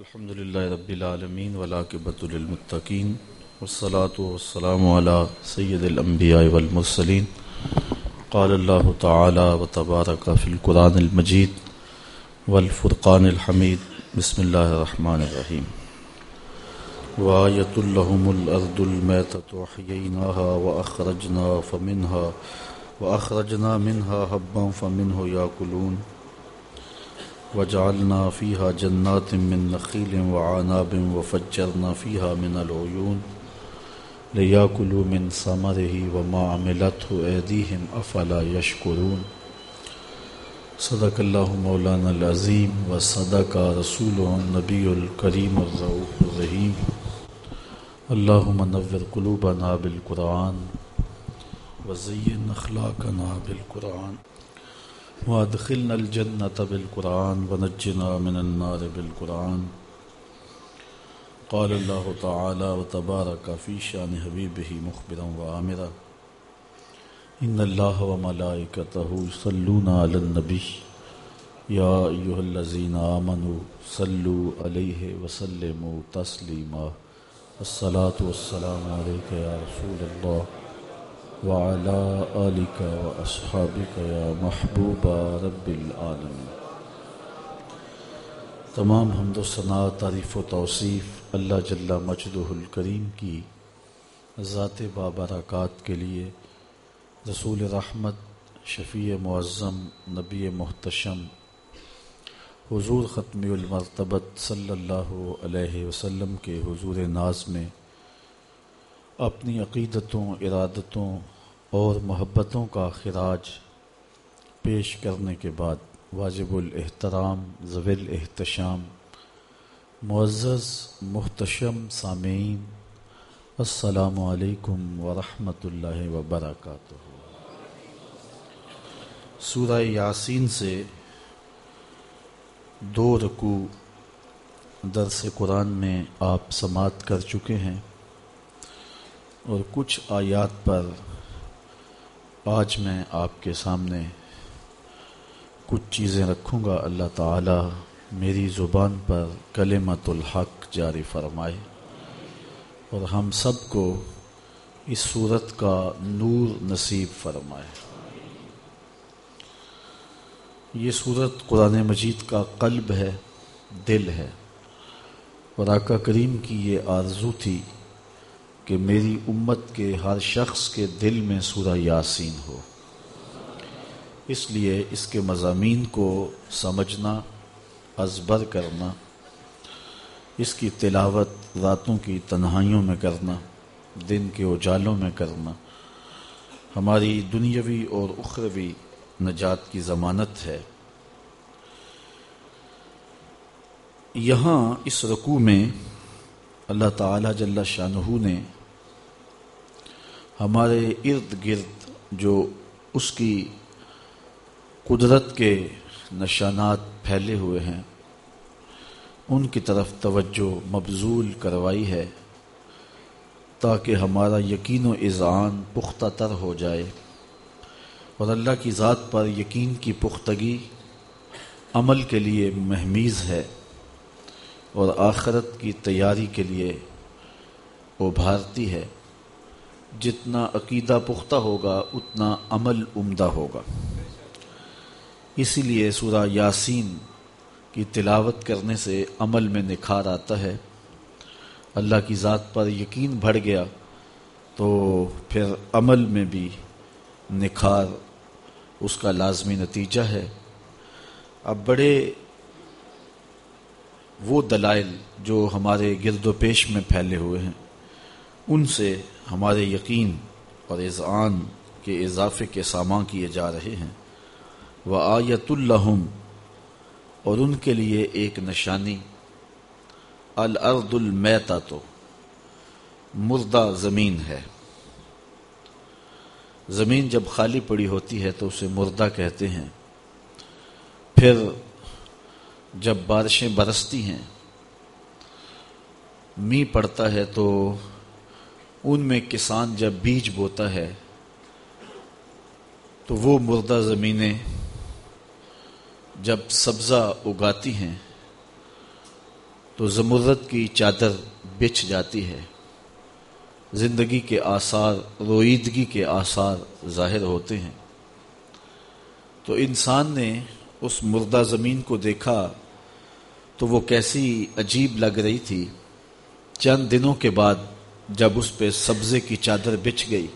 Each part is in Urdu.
الحمد للہ رب العالمین ولاقبۃ للمتقین والصلاة والسلام على سید الانبیاء والمرسلین. قال اللہ تعالی وتبارک فی القرآن المجید والفرقان الحمید. بسم اللہ الرحمن الرحیم. وآیت لهم الارض المیتة وحییناها واخرجنا فمنها واخرجنا منها حبا فمنه یاکلون. وجعلنا فيها جنات من نخيل وعناب وفجرنا فيها من العيون ليأكلوا من ثمره وما عملته أيديهم أفلا يشكرون. صدق الله مولانا العظيم وصدق رسوله النبي الكريم الرؤوف الرحيم. اللهم نور قلوبنا بالقرآن وزين أخلاقنا بالقرآن. وادخلنا الجنة بالقرآن ونجنا من النار بالقرآن. قال الله تعالى وتبارك في شان حبيبه مخبرا وآمرا. إن الله وملائكته يصلون على النبي. يا أيها الذين آمنوا صلوا عليه وسلموا تسليما. الصلاة والسلام عليك يا رسول الله. وعلى آلك وأصحابك يا محبوب رب العالمين. تمام حمد و ثناء، تعریف و توصیف اللہ جل مجدہ الکریم کی ذات بابرکات کے لیے رسول رحمت، شفیع معظم، نبی محتشم، حضور ختمی المرتبت صلی اللہ علیہ وسلم کے حضور ناز میں اپنی عقیدتوں، ارادتوں اور محبتوں کا خراج پیش کرنے کے بعد واجب الاحترام زویل احتشام معزز، محتشم، سامعین، السلام علیکم ورحمۃ اللہ وبرکاتہ۔ سورہ یاسین سے دو رکو درس قرآن میں آپ سماعت کر چکے ہیں اور کچھ آیات پر آج میں آپ کے سامنے کچھ چیزیں رکھوں گا۔ اللہ تعالی میری زبان پر کلمت الحق جاری فرمائے اور ہم سب کو اس صورت کا نور نصیب فرمائے۔ یہ صورت قرآن مجید کا قلب ہے، دل ہے۔ اور آقا کریم کی یہ آرزو تھی کہ میری امت کے ہر شخص کے دل میں سورہ یاسین ہو۔ اس لیے اس کے مضامین کو سمجھنا، ازبر کرنا، اس کی تلاوت راتوں کی تنہائیوں میں کرنا، دن کے اجالوں میں کرنا۔ ہماری دنیاوی اور اخروی نجات کی ضمانت ہے۔ یہاں اس رکوع میں اللہ تعالی جل شاہ نے ہمارے ارد گرد جو اس کی قدرت کے نشانات پھیلے ہوئے ہیں، ان کی طرف توجہ مبزول کروائی ہے تاکہ ہمارا یقین و اذعان پختہ تر ہو جائے اور اللہ کی ذات پر یقین کی پختگی عمل کے لیے مہمیز ہے۔ اور آخرت کی تیاری کے لیے ابھارتی ہے۔ جتنا عقیدہ پختہ ہوگا، اتنا عمل عمدہ ہوگا۔ اسی لیے سورہ یاسین کی تلاوت کرنے سے عمل میں نکھار آتا ہے۔ اللہ کی ذات پر یقین بڑھ گیا تو پھر عمل میں بھی نکھار اس کا لازمی نتیجہ ہے۔ اب بڑے وہ دلائل جو ہمارے گرد و پیش میں پھیلے ہوئے ہیں، ان سے ہمارے یقین اور اذعان کے اضافے کے سامان کیے جا رہے ہیں۔ وہ آیت الحم اور ان کے لیے ایک نشانی۔ الارض المیتا تو مردہ زمین ہے۔ زمین جب خالی پڑی ہوتی ہے تو اسے مردہ کہتے ہیں۔ پھر جب بارشیں برستی ہیں می پڑتا ہے تو ان میں کسان جب بیج بوتا ہے، تو وہ مردہ زمینیں جب سبزہ اگاتی ہیں، تو زمرت کی چادر بچھ جاتی ہے۔ زندگی کے آثار رویدگی کے آثار ظاہر ہوتے ہیں۔ تو انسان نے اس مردہ زمین کو دیکھا تو وہ کیسی عجیب لگ رہی تھی۔ چند دنوں کے بعد جب اس پہ سبزے کی چادر بچھ گئی،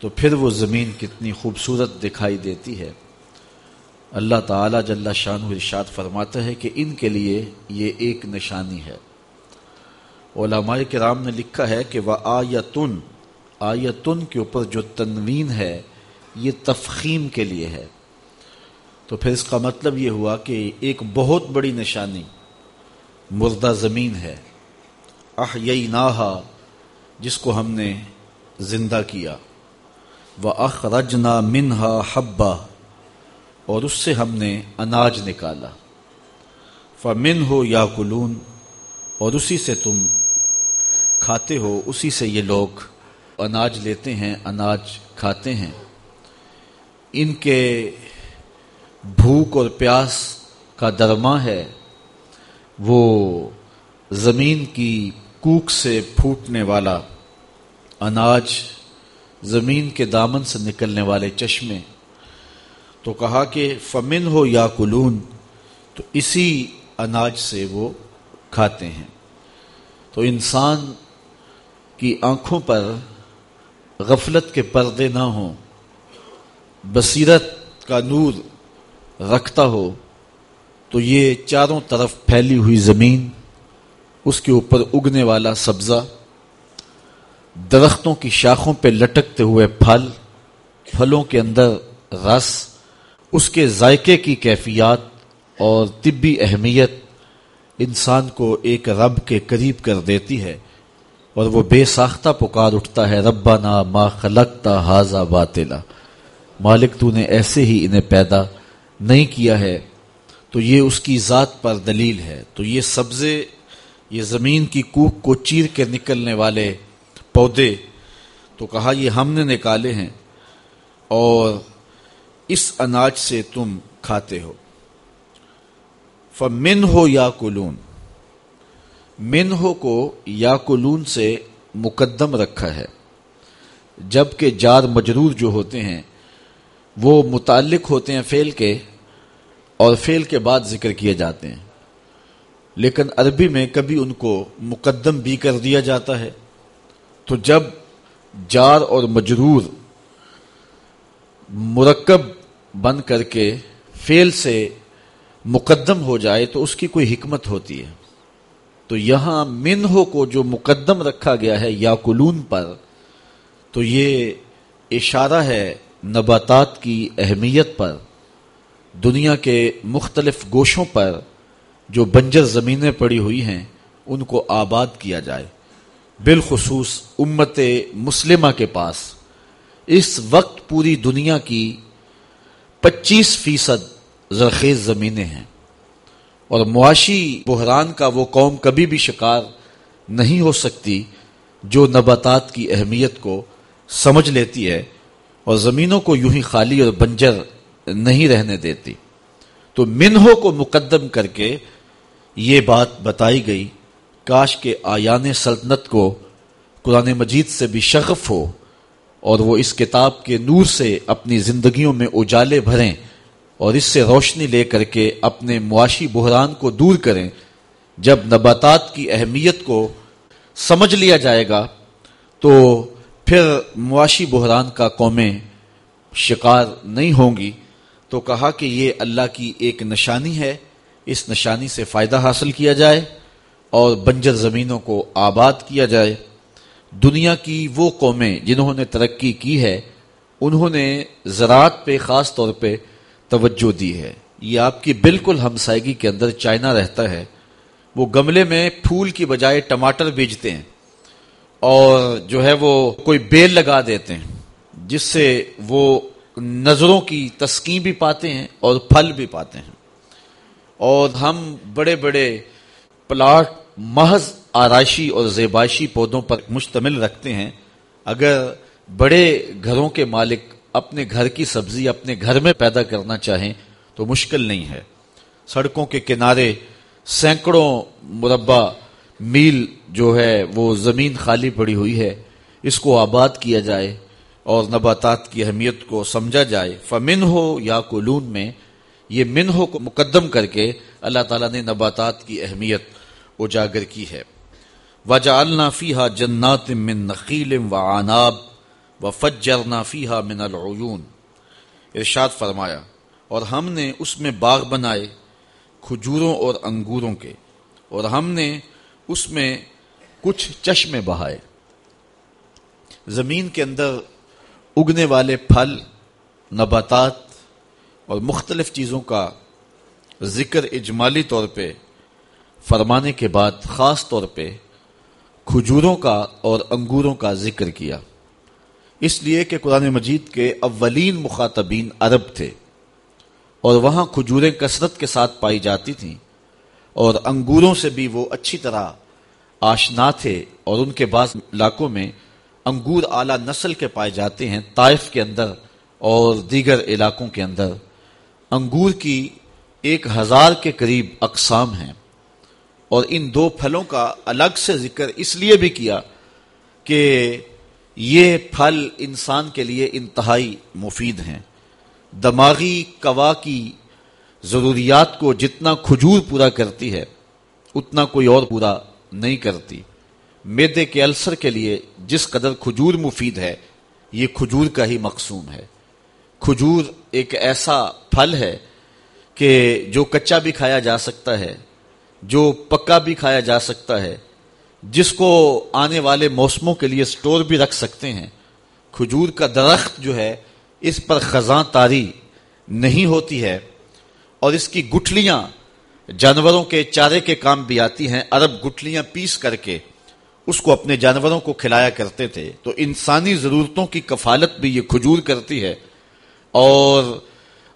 تو پھر وہ زمین کتنی خوبصورت دکھائی دیتی ہے۔ اللہ تعالیٰ جل شان ارشاد فرماتا ہے کہ ان کے لیے یہ ایک نشانی ہے۔ علماء کرام نے لکھا ہے کہ وہ آیتن آیتن کے اوپر جو تنوین ہے، یہ تفخیم کے لیے ہے۔ تو پھر اس کا مطلب یہ ہوا کہ ایک بہت بڑی نشانی مردہ زمین ہے۔ اح ناہا جس کو ہم نے زندہ کیا۔ وہ اخرجنا منہا حبا، اور اس سے ہم نے اناج نکالا۔ فمن ہو یا کلون اور اسی سے تم کھاتے ہو، اسی سے یہ لوگ اناج لیتے ہیں، اناج کھاتے ہیں۔ ان کے بھوک اور پیاس کا درما ہے، وہ زمین کی کوک سے پھوٹنے والا اناج، زمین کے دامن سے نکلنے والے چشمے۔ تو کہا کہ فمن ہو یا کلون، تو اسی اناج سے وہ کھاتے ہیں۔ تو انسان کی آنکھوں پر غفلت کے پردے نہ ہوں، بصیرت کا نور رکھتا ہو، تو یہ چاروں طرف پھیلی ہوئی زمین، اس کے اوپر اگنے والا سبزہ، درختوں کی شاخوں پہ لٹکتے ہوئے پھل، پھلوں کے اندر رس، اس کے ذائقے کی کیفیات اور طبی اہمیت انسان کو ایک رب کے قریب کر دیتی ہے اور وہ بے ساختہ پکار اٹھتا ہے، ربنا ما خلقتا حاضا باطلا۔ مالک تو نے ایسے ہی انہیں پیدا نہیں کیا ہے، تو یہ اس کی ذات پر دلیل ہے۔ تو یہ سبزے، یہ زمین کی کوک کو چیر کے نکلنے والے پودے۔ تو کہا، یہ ہم نے نکالے ہیں اور اس اناج سے تم کھاتے ہو۔ فمن ہو یا کلون من ہو کو یا کلون سے مقدم رکھا ہے۔ جبکہ جار مجرور جو ہوتے ہیں وہ متعلق ہوتے ہیں فیل کے اور فیل کے بعد ذکر کیے جاتے ہیں۔ لیکن عربی میں کبھی ان کو مقدم بھی کر دیا جاتا ہے۔ تو جب جار اور مجرور مرکب بن کر کے فیل سے مقدم ہو جائے تو اس کی کوئی حکمت ہوتی ہے۔ تو یہاں منہو کو جو مقدم رکھا گیا ہے یا کلون پر، تو یہ اشارہ ہے نباتات کی اہمیت پر، دنیا کے مختلف گوشوں پر جو بنجر زمینیں پڑی ہوئی ہیں، ان کو آباد کیا جائے۔ بالخصوص امت مسلمہ کے پاس۔ اس وقت پوری دنیا کی پچیس فیصد زرخیز زمینیں ہیں۔ اور معاشی بحران کا وہ قوم کبھی بھی شکار نہیں ہو سکتی جو نباتات کی اہمیت کو سمجھ لیتی ہے۔ اور زمینوں کو یوں ہی خالی اور بنجر نہیں رہنے دیتی۔ تو منہوں کو مقدم کر کے یہ بات بتائی گئی، کاش کے آیان سلطنت کو قرآن مجید سے بھی شغف ہو اور وہ اس کتاب کے نور سے اپنی زندگیوں میں اجالے بھریں اور اس سے روشنی لے کر کے اپنے معاشی بحران کو دور کریں، جب نباتات کی اہمیت کو سمجھ لیا جائے گا تو پھر معاشی بحران کا قومیں شکار نہیں ہوں گی تو کہا کہ یہ اللہ کی ایک نشانی ہے، اس نشانی سے فائدہ حاصل کیا جائے اور بنجر زمینوں کو آباد کیا جائے۔ دنیا کی وہ قومیں جنہوں نے ترقی کی ہے، انہوں نے زراعت پہ خاص طور پہ توجہ دی ہے۔ یہ آپ کی بالکل ہمسائیگی کے اندر چائنا رہتا ہے۔ وہ گملے میں پھول کی بجائے ٹماٹر بیچتے ہیں۔ اور جو ہے وہ کوئی بیل لگا دیتے ہیں، جس سے وہ نظروں کی تسکین بھی پاتے ہیں اور پھل بھی پاتے ہیں۔ اور ہم بڑے بڑے پلاٹ، محض آرائشی اور زیبائشی پودوں پر مشتمل رکھتے ہیں۔ اگر بڑے گھروں کے مالک اپنے گھر کی سبزی اپنے گھر میں پیدا کرنا چاہیں تو مشکل نہیں ہے۔ سڑکوں کے کنارے سینکڑوں مربع میل جو ہے وہ زمین خالی پڑی ہوئی ہے، اس کو آباد کیا جائے اور نباتات کی اہمیت کو سمجھا جائے۔ فمن ہو یا کلون میں، یہ من ہو کو مقدم کر کے اللہ تعالیٰ نے نباتات کی اہمیت اجاگر کی ہے۔ وجہ النافی ہا جنات من نقیل و آناب و فجر نافی ہا من العیون ارشاد فرمایا، اور ہم نے اس میں باغ بنائے کھجوروں اور انگوروں کے، اور ہم نے اس میں کچھ چشمے بہائے۔ زمین کے اندر اگنے والے پھل، نباتات اور مختلف چیزوں کا ذکر اجمالی طور پہ، فرمانے کے بعد خاص طور پہ کھجوروں کا اور انگوروں کا ذکر کیا۔ اس لیے کہ قرآن مجید کے اولین مخاطبین عرب تھے اور وہاں کھجوریں کثرت کے ساتھ پائی جاتی تھیں۔ اور انگوروں سے بھی وہ اچھی طرح آشنا تھے اور ان کے بعض علاقوں میں انگور اعلی نسل کے پائے جاتے ہیں طائف کے اندر اور دیگر علاقوں کے اندر۔ انگور کی ایک ہزار کے قریب اقسام ہیں اور ان دو پھلوں کا الگ سے ذکر اس لیے بھی کیا کہ یہ پھل انسان کے لیے انتہائی مفید ہیں۔ دماغی کوا کی ضروریات کو جتنا کھجور پورا کرتی ہے، اتنا کوئی اور پورا نہیں کرتی۔ میدے کے السر کے لیے جس قدر کھجور مفید ہے، یہ کھجور کا ہی مقصوم ہے۔ کھجور ایک ایسا پھل ہے کہ جو کچا بھی کھایا جا سکتا ہے، جو پکا بھی کھایا جا سکتا ہے، جس کو آنے والے موسموں کے لیے سٹور بھی رکھ سکتے ہیں۔ کھجور کا درخت جو ہے، اس پر خزاں تاری نہیں ہوتی ہے۔ اور اس کی گٹھلیاں جانوروں کے چارے کے کام بھی آتی ہیں، عرب گٹھلیاں پیس کر کے اس کو اپنے جانوروں کو کھلایا کرتے تھے۔ تو انسانی ضرورتوں کی کفالت بھی یہ کھجور کرتی ہے اور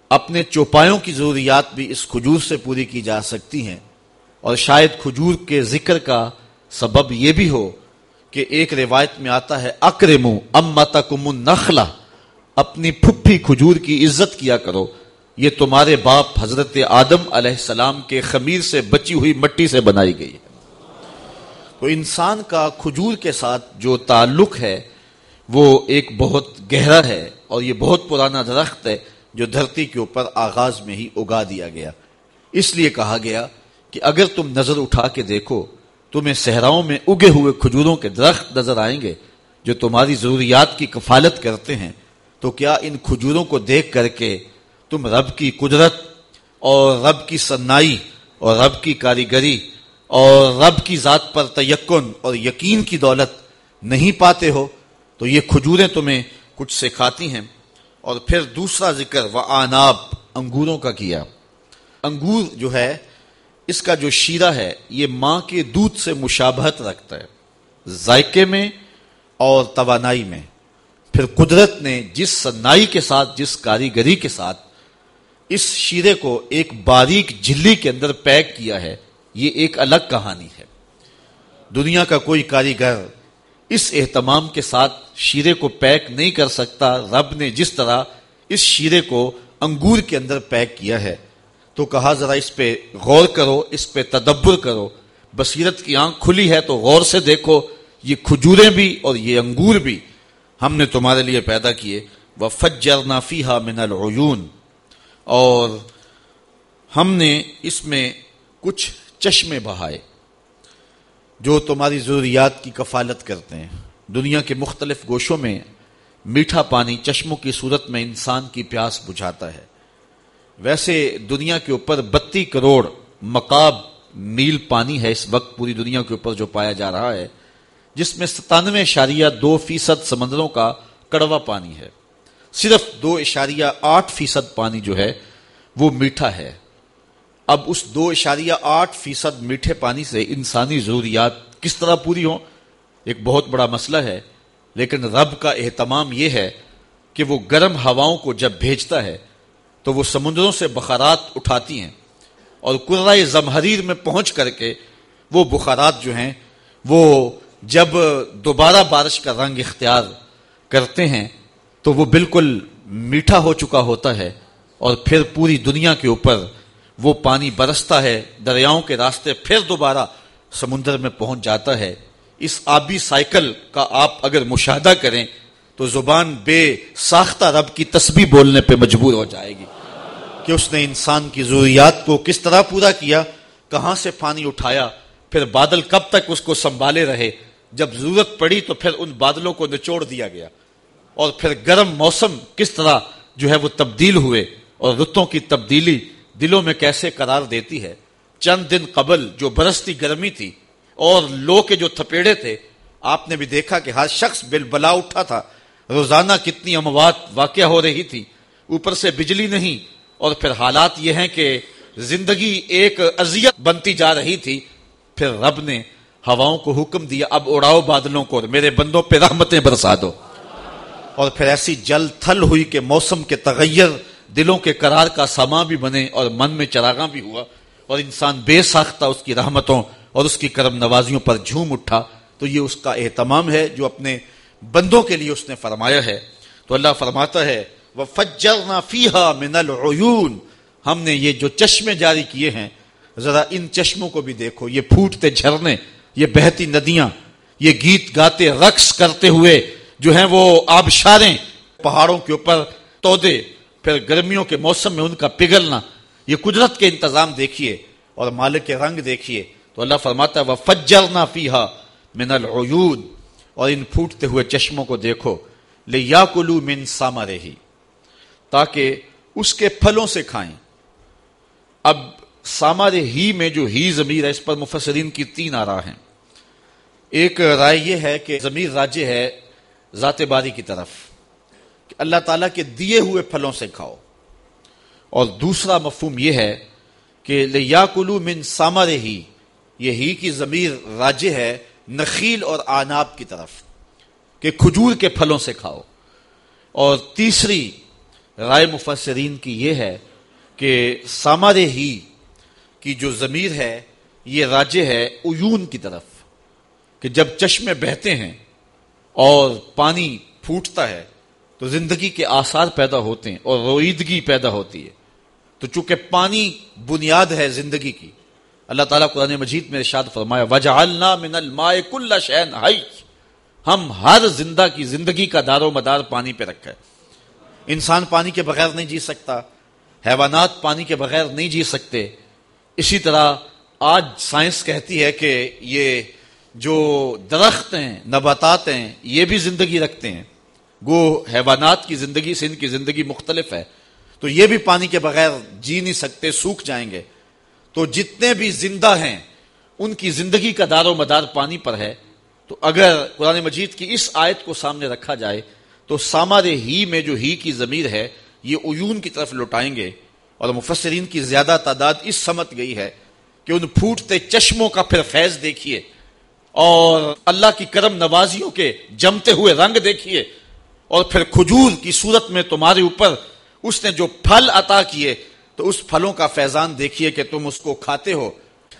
اپنے چوپایوں کی ضروریات بھی اس کھجور سے پوری کی جا سکتی ہیں۔ اور شاید کھجور کے ذکر کا سبب یہ بھی ہو کہ ایک روایت میں آتا ہے، اکرمو ام متا کم نخلا اپنی پھپھی کھجور کی عزت کیا کرو۔ یہ تمہارے باپ حضرت آدم علیہ السلام کے خمیر سے بچی ہوئی مٹی سے بنائی گئی ہے۔ تو انسان کا کھجور کے ساتھ جو تعلق ہے، وہ ایک بہت گہرا ہے اور یہ بہت پرانا درخت ہے جو دھرتی کے اوپر آغاز میں ہی اگا دیا گیا۔ اس لیے کہا گیا کہ اگر تم نظر اٹھا کے دیکھو، تمہیں صحراؤں میں اگے ہوئے کھجوروں کے درخت نظر آئیں گے جو تمہاری ضروریات کی کفالت کرتے ہیں۔ تو کیا ان کھجوروں کو دیکھ کر کے تم رب کی قدرت اور رب کی سنائی اور رب کی کاریگری اور رب کی ذات پر تیقن اور یقین کی دولت نہیں پاتے ہو تو یہ کھجوریں تمہیں کچھ سکھاتی ہیں۔ اور پھر دوسرا ذکر و آناب، انگوروں کا کیا۔ انگور جو ہے، اس کا جو شیرہ ہے، یہ ماں کے دودھ سے مشابہت رکھتا ہے۔ ذائقے میں اور توانائی میں۔ پھر قدرت نے جس سنائی کے ساتھ، جس کاریگری کے ساتھ اس شیرے کو ایک باریک جھلی کے اندر پیک کیا ہے، یہ ایک الگ کہانی ہے۔ دنیا کا کوئی کاریگر اس اہتمام کے ساتھ شیرے کو پیک نہیں کر سکتا۔ رب نے جس طرح اس شیرے کو انگور کے اندر پیک کیا ہے، تو کہا ذرا اس پہ غور کرو، اس پہ تدبر کرو۔ بصیرت کی آنکھ کھلی ہے تو غور سے دیکھو، یہ کھجوریں بھی اور یہ انگور بھی ہم نے تمہارے لیے پیدا کیے۔ وہ فجر نافی ہا من العیون اور ہم نے اس میں کچھ چشمے بہائے جو تمہاری ضروریات کی کفالت کرتے ہیں۔ دنیا کے مختلف گوشوں میں میٹھا پانی چشموں کی صورت میں انسان کی پیاس بجھاتا ہے۔ ویسے دنیا کے اوپر بتی کروڑ مقاب میل پانی ہے اس وقت پوری دنیا کے اوپر جو پایا جا رہا ہے، جس میں ستانوے اشاریہ دو فیصد سمندروں کا کڑوا پانی ہے۔ صرف دو اشاریہ آٹھ فیصد پانی جو ہے وہ میٹھا ہے۔ اب اس دو اشاریہ آٹھ فیصد میٹھے پانی سے انسانی ضروریات کس طرح پوری ہوں؟ ایک بہت بڑا مسئلہ ہے، لیکن رب کا اہتمام یہ ہے کہ وہ گرم ہواؤں کو جب بھیجتا ہے تو وہ سمندروں سے بخارات اٹھاتی ہیں اور قرائے زمحریر میں پہنچ کر کے وہ بخارات جو ہیں وہ جب دوبارہ بارش کا رنگ اختیار کرتے ہیں تو وہ بالکل میٹھا ہو چکا ہوتا ہے اور پھر پوری دنیا کے اوپر وہ پانی برستا ہے، دریاؤں کے راستے پھر دوبارہ سمندر میں پہنچ جاتا ہے۔ اس آبی سائیکل کا آپ اگر مشاہدہ کریں تو زبان بے ساختہ رب کی تسبیح بولنے پہ مجبور ہو جائے گی کہ اس نے انسان کی ضروریات کو کس طرح پورا کیا، کہاں سے پانی اٹھایا، پھر بادل کب تک اس کو سنبھالے رہے۔ جب ضرورت پڑی تو پھر ان بادلوں کو نچوڑ دیا گیا۔ اور پھر گرم موسم کس طرح جو ہے وہ تبدیل ہوئے اور رتوں کی تبدیلی دلوں میں کیسے قرار دیتی ہے۔ چند دن قبل جو برستی گرمی تھی اور لو کے جو تھپیڑے تھے، آپ نے بھی دیکھا کہ ہر شخص بل بلا اٹھا تھا۔ روزانہ کتنی اموات واقع ہو رہی تھی۔ اوپر سے بجلی نہیں، اور پھر حالات یہ ہیں کہ زندگی ایک اذیت بنتی جا رہی تھی۔ پھر رب نے ہواؤں کو حکم دیا، اب اڑاؤ بادلوں کو میرے بندوں پہ رحمتیں برسا دو۔ اور پھر ایسی جل تھل ہوئی کہ موسم کے تغیر دلوں کے قرار کا سما بھی بنے اور من میں چراغاں بھی ہوا اور انسان بے ساختہ اس کی رحمتوں اور اس کی کرم نوازیوں پر جھوم اٹھا، تو یہ اس کا اہتمام ہے جو اپنے بندوں کے لیے اس نے فرمایا ہے۔ تو اللہ فرماتا ہے وہ فجر فیحا من العیون ہم نے یہ جو چشمے جاری کیے ہیں، ذرا ان چشموں کو بھی دیکھو، یہ پھوٹتے جھرنے، یہ بہتی ندیاں، یہ گیت گاتے رقص کرتے ہوئے جو ہیں وہ آبشاریں پہاڑوں کے اوپر تودے، پھر گرمیوں کے موسم میں ان کا پگھلنا، یہ قدرت کے انتظام دیکھیے اور مالک کے رنگ دیکھیے۔ تو اللہ فرماتا ہے وہ فجر نہ فیحا من العیون اور ان پھوٹتے ہوئے چشموں کو دیکھو۔ لے یا کلو من ساما رہی تاکہ اس کے پھلوں سے کھائیں۔ اب سامارے ہی میں جو ہی ضمیر ہے، اس پر مفسرین کی تین آرا ہیں ایک رائے یہ ہے کہ ضمیر راجے ہے ذات باری کی طرف، کہ اللہ تعالیٰ کے دیے ہوئے پھلوں سے کھاؤ۔ اور دوسرا مفہوم یہ ہے کہ یا کلو من سامر ہی یہ ہی کی ضمیر راجے ہے نخیل اور آناب کی طرف، کہ کھجور کے پھلوں سے کھاؤ۔ اور تیسری رائے مفسرین کی یہ ہے کہ سامار ہی کی جو ضمیر ہے، یہ راجے ہے ایون کی طرف، کہ جب چشمے بہتے ہیں اور پانی پھوٹتا ہے، تو زندگی کے آثار پیدا ہوتے ہیں اور رویدگی پیدا ہوتی ہے۔ تو چونکہ پانی بنیاد ہے زندگی کی، اللہ تعالیٰ قرآن مجید میں ارشاد فرمایا، وجعلنا من الماء کل شین حی ہم ہر زندہ کی زندگی کا دار و مدار پانی پہ رکھا ہے۔ انسان پانی کے بغیر نہیں جی سکتا، حیوانات پانی کے بغیر نہیں جی سکتے۔ اسی طرح آج سائنس کہتی ہے کہ یہ جو درخت ہیں، نباتات ہیں، یہ بھی زندگی رکھتے ہیں۔ گو حیوانات کی زندگی سے ان کی زندگی مختلف ہے۔ تو یہ بھی پانی کے بغیر جی نہیں سکتے، سوکھ جائیں گے۔ تو جتنے بھی زندہ ہیں، ان کی زندگی کا دار و مدار پانی پر ہے۔ تو اگر قرآن مجید کی اس آیت کو سامنے رکھا جائے، تو سامار ہی میں جو ہی کی ضمیر ہے، یہ ایون کی طرف لوٹائیں گے۔ اور مفسرین کی زیادہ تعداد اس سمت گئی ہے کہ ان پھوٹتے چشموں کا پھر فیض دیکھیے۔ اور اللہ کی کرم نوازیوں کے جمتے ہوئے رنگ دیکھیے اور پھر کھجور کی صورت میں تمہارے اوپر اس نے جو پھل عطا کیے، تو اس پھلوں کا فیضان دیکھیے کہ تم اس کو کھاتے ہو۔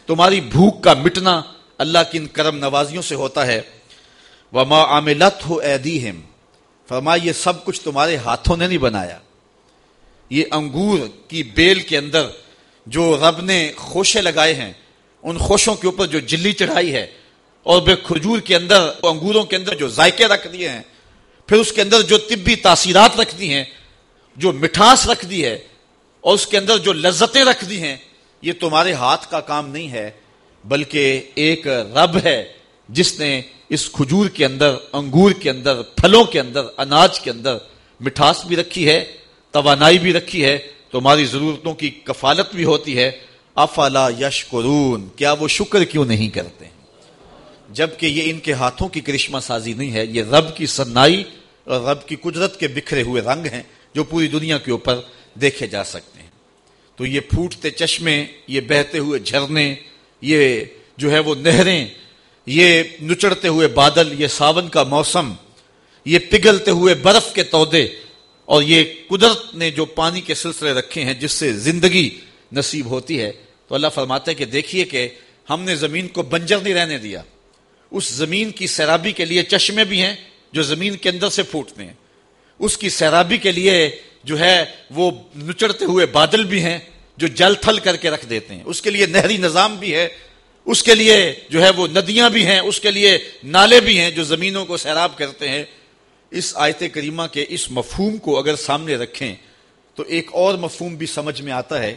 تمہاری بھوک کا مٹنا اللہ کی ان کرم نوازیوں سے ہوتا ہے۔ وما عاملت ہو ایدیہم فرما یہ سب کچھ تمہارے ہاتھوں نے نہیں بنایا۔ یہ انگور کی بیل کے اندر جو رب نے خوشے لگائے ہیں، ان خوشوں کے اوپر جو جلی چڑھائی ہے اور بے کھجور کے اندر انگوروں کے اندر جو ذائقے رکھ دیے ہیں، پھر اس کے اندر جو طبی تاثیرات رکھ دی ہیں، جو مٹھاس رکھ دی ہے، اور اس کے اندر جو لذتیں رکھ دی ہیں، یہ تمہارے ہاتھ کا کام نہیں ہے، بلکہ ایک رب ہے جس نے اس کھجور کے اندر، انگور کے اندر، پھلوں کے اندر، اناج کے اندر مٹھاس بھی رکھی ہے، توانائی بھی رکھی ہے تو ہماری ضرورتوں کی کفالت بھی ہوتی ہے۔ افلا یش قرون کیا وہ شکر کیوں نہیں کرتے؟ جبکہ یہ ان کے ہاتھوں کی کرشمہ سازی نہیں ہے، یہ رب کی سنائی اور رب کی قدرت کے بکھرے ہوئے رنگ ہیں جو پوری دنیا کے اوپر دیکھے جا سکتے ہیں۔ تو یہ پھوٹتے چشمے، یہ بہتے ہوئے جھرنے، یہ جو ہے وہ نہریں، یہ نچڑتے ہوئے بادل، یہ ساون کا موسم، یہ پگھلتے ہوئے برف کے تودے اور یہ قدرت نے جو پانی کے سلسلے رکھے ہیں جس سے زندگی نصیب ہوتی ہے۔ تو اللہ فرماتا ہے کہ دیکھیے کہ ہم نے زمین کو بنجر نہیں رہنے دیا۔ اس زمین کی سیرابی کے لیے چشمے بھی ہیں جو زمین کے اندر سے پھوٹتے ہیں۔ اس کی سیرابی کے لیے جو ہے وہ نچڑتے ہوئے بادل بھی ہیں جو جل تھل کر کے رکھ دیتے ہیں۔ اس کے لیے نہری نظام بھی ہے۔ اس کے لیے جو ہے وہ ندیاں بھی ہیں۔ اس کے لیے نالے بھی ہیں جو زمینوں کو سیراب کرتے ہیں۔ اس آیت کریمہ کے اس مفہوم کو اگر سامنے رکھیں تو ایک اور مفہوم بھی سمجھ میں آتا ہے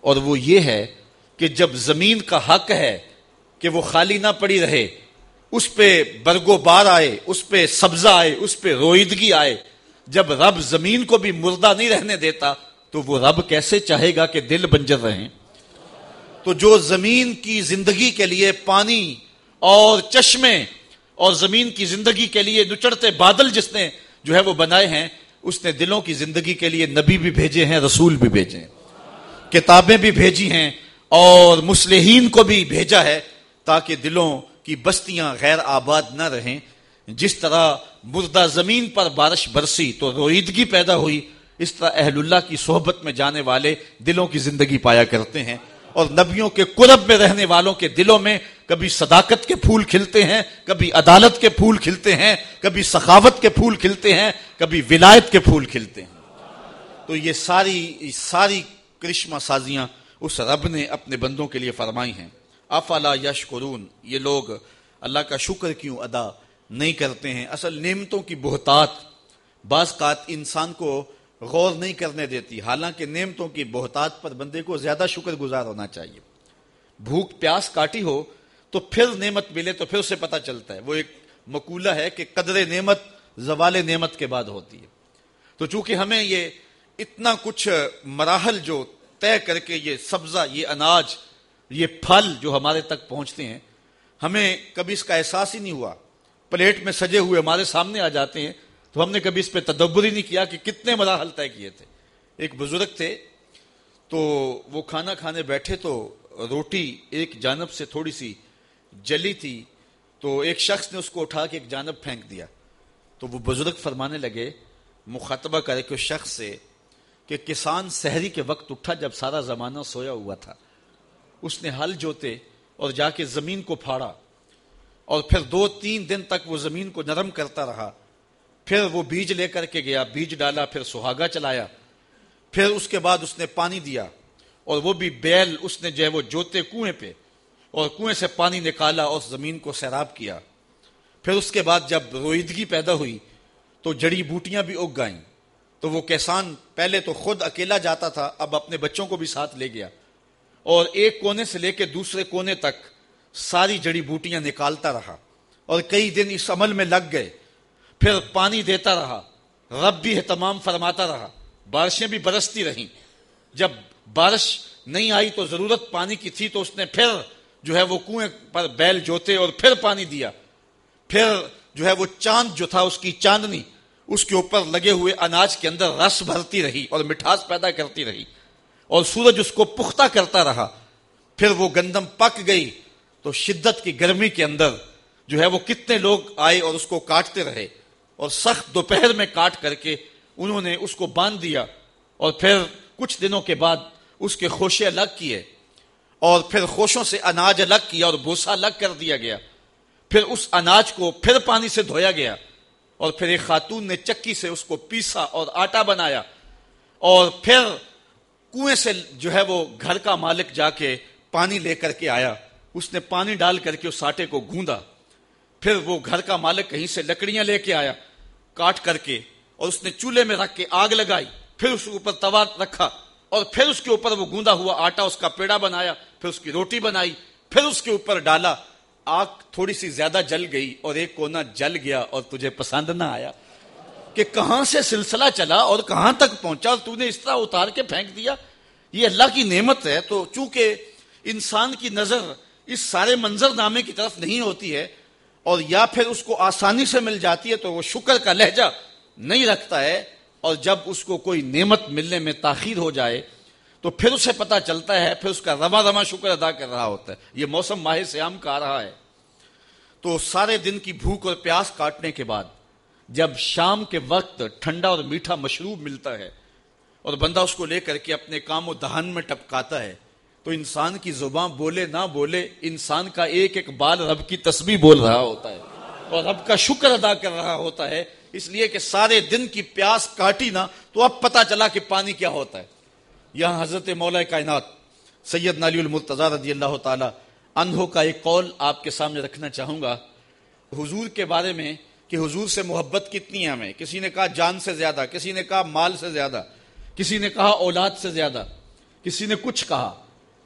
اور وہ یہ ہے کہ جب زمین کا حق ہے کہ وہ خالی نہ پڑی رہے اس پہ برگو بار آئے، اس پہ سبزہ آئے، اس پہ رویدگی آئے۔ جب رب زمین کو بھی مردہ نہیں رہنے دیتا، تو وہ رب کیسے چاہے گا کہ دل بنجر رہیں؟ تو جو زمین کی زندگی کے لیے پانی اور چشمے اور زمین کی زندگی کے لیے نچڑتے بادل جس نے جو ہے وہ بنائے ہیں، اس نے دلوں کی زندگی کے لیے نبی بھی بھیجے ہیں، رسول بھی بھیجے ہیں۔ کتابیں بھی بھیجی ہیں اور مسلحین کو بھی بھیجا ہے تاکہ دلوں کی بستیاں غیر آباد نہ رہیں۔ جس طرح مردہ زمین پر بارش برسی تو رویدگی پیدا ہوئی، اس طرح اہل اللہ کی صحبت میں جانے والے دلوں کی زندگی پایا کرتے ہیں۔ اور نبیوں کے قرب میں رہنے والوں کے دلوں میں کبھی صداقت کے پھول کھلتے ہیں، کبھی عدالت کے پھول کھلتے ہیں، کبھی سخاوت کے پھول کھلتے ہیں، کبھی ولایت کے پھول کھلتے ہیں۔ تو یہ ساری ساری کرشمہ سازیاں اس رب نے اپنے بندوں کے لیے فرمائی ہیں۔ افلا یش قرون یہ لوگ اللہ کا شکر کیوں ادا نہیں کرتے ہیں؟ اصل نعمتوں کی بہتات بعض قات انسان کو غور نہیں کرنے دیتی، حالانکہ نعمتوں کی بہتات پر بندے کو زیادہ شکر گزار ہونا چاہیے۔ بھوک پیاس کاٹی ہو تو پھر نعمت ملے تو پھر اسے پتا چلتا ہے۔ وہ ایک مقولہ ہے کہ قدر نعمت زوال نعمت کے بعد ہوتی ہے۔ تو چونکہ ہمیں یہ اتنا کچھ مراحل جو طے کر کے یہ سبزہ، یہ اناج یہ پھل جو ہمارے تک پہنچتے ہیں، ہمیں کبھی اس کا احساس ہی نہیں ہوا۔ پلیٹ میں سجے ہوئے ہمارے سامنے آ جاتے ہیں، تو ہم نے کبھی اس پہ تدبر ہی نہیں کیا کہ کتنے مراحل طے کیے تھے۔ ایک بزرگ تھے، تو وہ کھانا کھانے بیٹھے تو روٹی ایک جانب سے تھوڑی سی جلی تھی، تو ایک شخص نے اس کو اٹھا کے ایک جانب پھینک دیا۔ تو وہ بزرگ فرمانے لگے، مخاطبہ کرے کہ اس شخص سے کہ کسان سحری کے وقت اٹھا جب سارا زمانہ سویا ہوا تھا۔ اس نے ہل جوتے اور جا کے زمین کو پھاڑا اور پھر دو تین دن تک وہ زمین کو نرم کرتا رہا۔ پھر وہ بیج لے کر کے گیا، بیج ڈالا، پھر سہاگا چلایا۔ پھر اس کے بعد اس نے پانی دیا اور وہ بھی بیل اس نے جو ہے وہ جوتے کنویں پہ اور کنویں سے پانی نکالا اور زمین کو سیراب کیا۔ پھر اس کے بعد جب رویدگی پیدا ہوئی تو جڑی بوٹیاں بھی اگ گئیں تو وہ کسان پہلے تو خود اکیلا جاتا تھا، اب اپنے بچوں کو بھی ساتھ لے گیا۔ اور ایک کونے سے لے کے دوسرے کونے تک ساری جڑی بوٹیاں نکالتا رہا اور کئی دن اس عمل میں لگ گئے۔ پھر پانی دیتا رہا۔ رب بھی اہتمام فرماتا رہا۔ بارشیں بھی برستی رہیں۔ جب بارش نہیں آئی تو ضرورت پانی کی تھی تو اس نے پھر جو ہے وہ کنویں پر بیل جوتے اور پھر پانی دیا۔ پھر جو ہے وہ چاند جو تھا اس کی چاندنی، اس کے اوپر لگے ہوئے اناج کے اندر رس بھرتی رہی اور مٹھاس پیدا کرتی رہی۔ اور سورج اس کو پختہ کرتا رہا۔ پھر وہ گندم پک گئی تو شدت کی گرمی کے اندر جو ہے وہ کتنے لوگ آئے اور اس کو کاٹتے رہے۔ اور سخت دوپہر میں کاٹ کر کے انہوں نے اس کو باندھ دیا۔ اور پھر کچھ دنوں کے بعد اس کے خوشے الگ کیے۔ اور پھر خوشوں سے اناج الگ کیا اور بوسا الگ کر دیا گیا۔ پھر اس اناج کو پھر پانی سے دھویا گیا۔ اور پھر ایک خاتون نے چکی سے اس کو پیسا اور آٹا بنایا۔ اور پھر کنویں سے جو ہے وہ گھر کا مالک جا کے پانی لے کر کے آیا۔ اس نے پانی ڈال کر کے اس آٹے کو گوندا۔ پھر وہ گھر کا مالک کہیں سے لکڑیاں لے کے آیا، کاٹ کر کے، اور اس نے چولہے میں رکھ کے آگ لگائی۔ پھر اس کے اوپر توا رکھا، اور پھر اس کے اوپر وہ گوندا ہوا آٹا، اس کا پیڑا بنایا، پھر اس کی روٹی بنائی، پھر اس کے اوپر ڈالا۔ آگ تھوڑی سی زیادہ جل گئی، اور ایک کونا جل گیا، اور تجھے پسند نہ آیا کہ کہاں سے سلسلہ چلا اور کہاں تک پہنچا، اور تو نے اس طرح اتار کے پھینک دیا۔ یہ اللہ کی نعمت ہے تو چونکہ انسان کی نظر اس سارے منظر نامے کی طرف نہیں ہوتی ہے اور یا پھر اس کو آسانی سے مل جاتی ہے تو وہ شکر کا لہجہ نہیں رکھتا ہے اور جب اس کو کوئی نعمت ملنے میں تاخیر ہو جائے تو پھر اسے پتا چلتا ہے، پھر اس کا رما رما شکر ادا کر رہا ہوتا ہے۔ یہ موسم ماہ سیام کا آ رہا ہے۔ تو سارے دن کی بھوک اور پیاس کاٹنے کے بعد جب شام کے وقت ٹھنڈا اور میٹھا مشروب ملتا ہے اور بندہ اس کو لے کر کے اپنے کام و دہن میں ٹپکاتا ہے تو انسان کی زباں بولے نہ بولے، انسان کا ایک ایک بال رب کی تسبیح بول رہا ہوتا ہے اور رب کا شکر ادا کر رہا ہوتا ہے۔ اس لیے کہ سارے دن کی پیاس کاٹی نہ تو اب پتا چلا کہ پانی کیا ہوتا ہے۔ یہاں حضرت مولا کائنات سید نالی المرتضی رضی اللہ تعالی انہوں کا ایک قول آپ کے سامنے رکھنا چاہوں گا۔ حضور کے بارے میں کہ حضور سے محبت کتنی ہے۔ ہمیں کسی نے کہا جان سے زیادہ، کسی نے کہا مال سے زیادہ۔ کسی نے کہا اولاد سے زیادہ، کسی نے کچھ کہا۔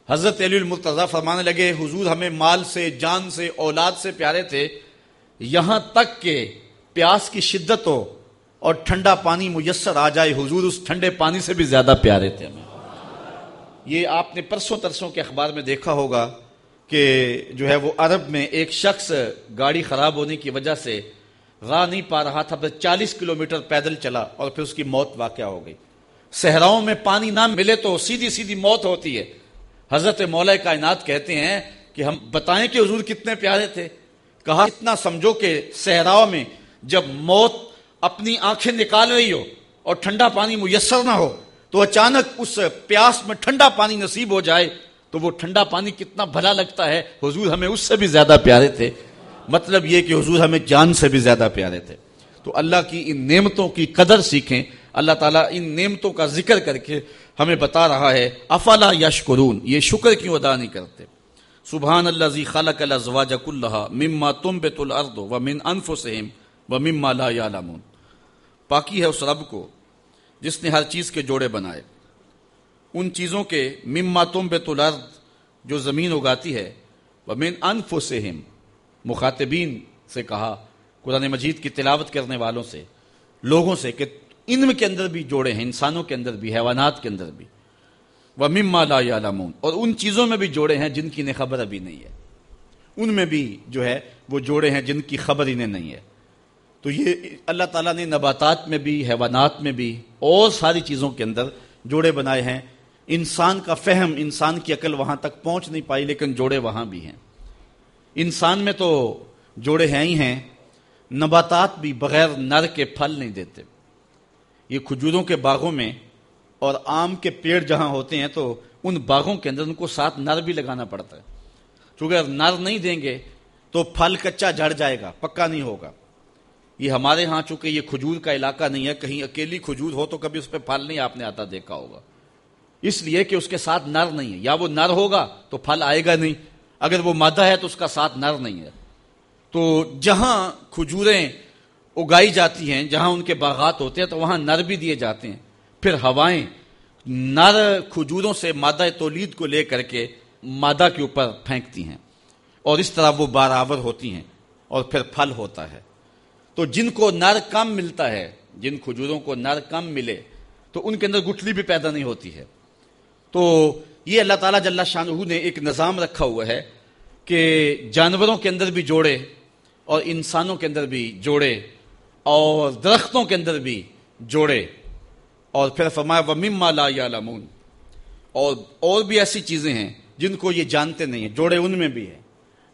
حضرت علی المرتضی فرمانے لگے، حضور ہمیں مال سے، جان سے، اولاد سے پیارے تھے۔ یہاں تک کہ پیاس کی شدت ہو اور ٹھنڈا پانی میسر آ جائے، حضور اس ٹھنڈے پانی سے بھی زیادہ پیارے تھے ہمیں۔ یہ آپ نے پرسوں ترسوں کے اخبار میں دیکھا ہوگا کہ جو ہے وہ عرب میں ایک شخص گاڑی خراب ہونے کی وجہ سے راہ نہیں پا رہا تھا بس چالیس کلومیٹر پیدل چلا اور پھر اس کی موت واقع ہو گئی۔ صحراؤں میں پانی نہ ملے تو سیدھی سیدھی موت ہوتی ہے۔ حضرت مولا کائنات کہتے ہیں کہ ہم بتائیں کہ حضور کتنے پیارے تھے۔ کہا، اتنا سمجھو کہ صحراؤں میں جب موت اپنی آنکھیں نکال رہی ہو اور ٹھنڈا پانی میسر نہ ہو تو اچانک اس پیاس میں ٹھنڈا پانی نصیب ہو جائے تو وہ ٹھنڈا پانی کتنا بھلا لگتا ہے۔ حضور ہمیں اس سے بھی زیادہ پیارے تھے۔ مطلب یہ کہ حضور ہمیں جان سے بھی زیادہ پیارے تھے۔ تو اللہ کی ان نعمتوں کی قدر سیکھیں۔ اللہ تعالیٰ ان نعمتوں کا ذکر کر کے ہمیں بتا رہا ہے، افلا یشکرون، یہ شکر کیوں ادا نہیں کرتے؟ سبحان اللہ زی خالق الزواج کلّہ مما تم بت الرد و من انف و مما لا یعلمون۔ پاکی ہے اس رب کو جس نے ہر چیز کے جوڑے بنائے۔ ان چیزوں کے مما تم بت الرد جو زمین اگاتی ہے وہ من انف مخاطبین سے کہا، قرآن مجید کی تلاوت کرنے والوں سے، لوگوں سے کہ ان کے اندر بھی جوڑے ہیں، انسانوں کے اندر بھی، حیوانات کے اندر بھی۔ وہ مما لا یعلمون اور ان چیزوں میں بھی جوڑے ہیں جن کی انہیں خبر ابھی نہیں ہے۔ ان میں بھی جو ہے وہ جوڑے ہیں جن کی خبر انہیں نہیں ہے۔ تو یہ اللہ تعالیٰ نے نباتات میں بھی، حیوانات میں بھی اور ساری چیزوں کے اندر جوڑے بنائے ہیں۔ انسان کا فہم، انسان کی عقل وہاں تک پہنچ نہیں پائی، لیکن جوڑے وہاں بھی ہیں۔ انسان میں تو جوڑے ہیں ہی ہیں، نباتات بھی بغیر نر کے پھل نہیں دیتے۔ یہ کھجوروں کے باغوں میں اور آم کے پیڑ جہاں ہوتے ہیں تو ان باغوں کے اندر ان کو ساتھ نر بھی لگانا پڑتا ہے۔ چونکہ نر نہیں دیں گے تو پھل کچا جھڑ جائے گا، پکا نہیں ہوگا۔ یہ ہمارے ہاں چونکہ یہ کھجور کا علاقہ نہیں ہے، کہیں اکیلی کھجور ہو تو کبھی اس پہ پھل نہیں آپ نے آتا دیکھا ہوگا۔ اس لیے کہ اس کے ساتھ نر نہیں ہے۔ یا وہ نر ہوگا تو پھل آئے گا نہیں، اگر وہ مادہ ہے تو اس کا ساتھ نر نہیں ہے۔ تو جہاں کھجوریں اگائی جاتی ہیں، جہاں ان کے باغات ہوتے ہیں، تو وہاں نر بھی دیے جاتے ہیں۔ پھر ہوائیں، نر کھجوروں سے مادہ تولید کو لے کر کے مادہ کے اوپر پھینکتی ہیں۔ اور اس طرح وہ برابر ہوتی ہیں اور پھر پھل ہوتا ہے۔ تو جن کو نر کم ملتا ہے، جن کھجوروں کو نر کم ملے، تو ان کے اندر گٹھلی بھی پیدا نہیں ہوتی ہے۔ تو یہ اللہ تعالیٰ جل شاہ نے ایک نظام رکھا ہوا ہے کہ جانوروں کے اندر بھی جوڑے اور انسانوں کے اندر بھی جوڑے اور درختوں کے اندر بھی جوڑے۔ اور پھر فرمایا وہ مما لا یعلمون اور اور بھی ایسی چیزیں ہیں جن کو یہ جانتے نہیں ہیں، جوڑے ان میں بھی ہیں۔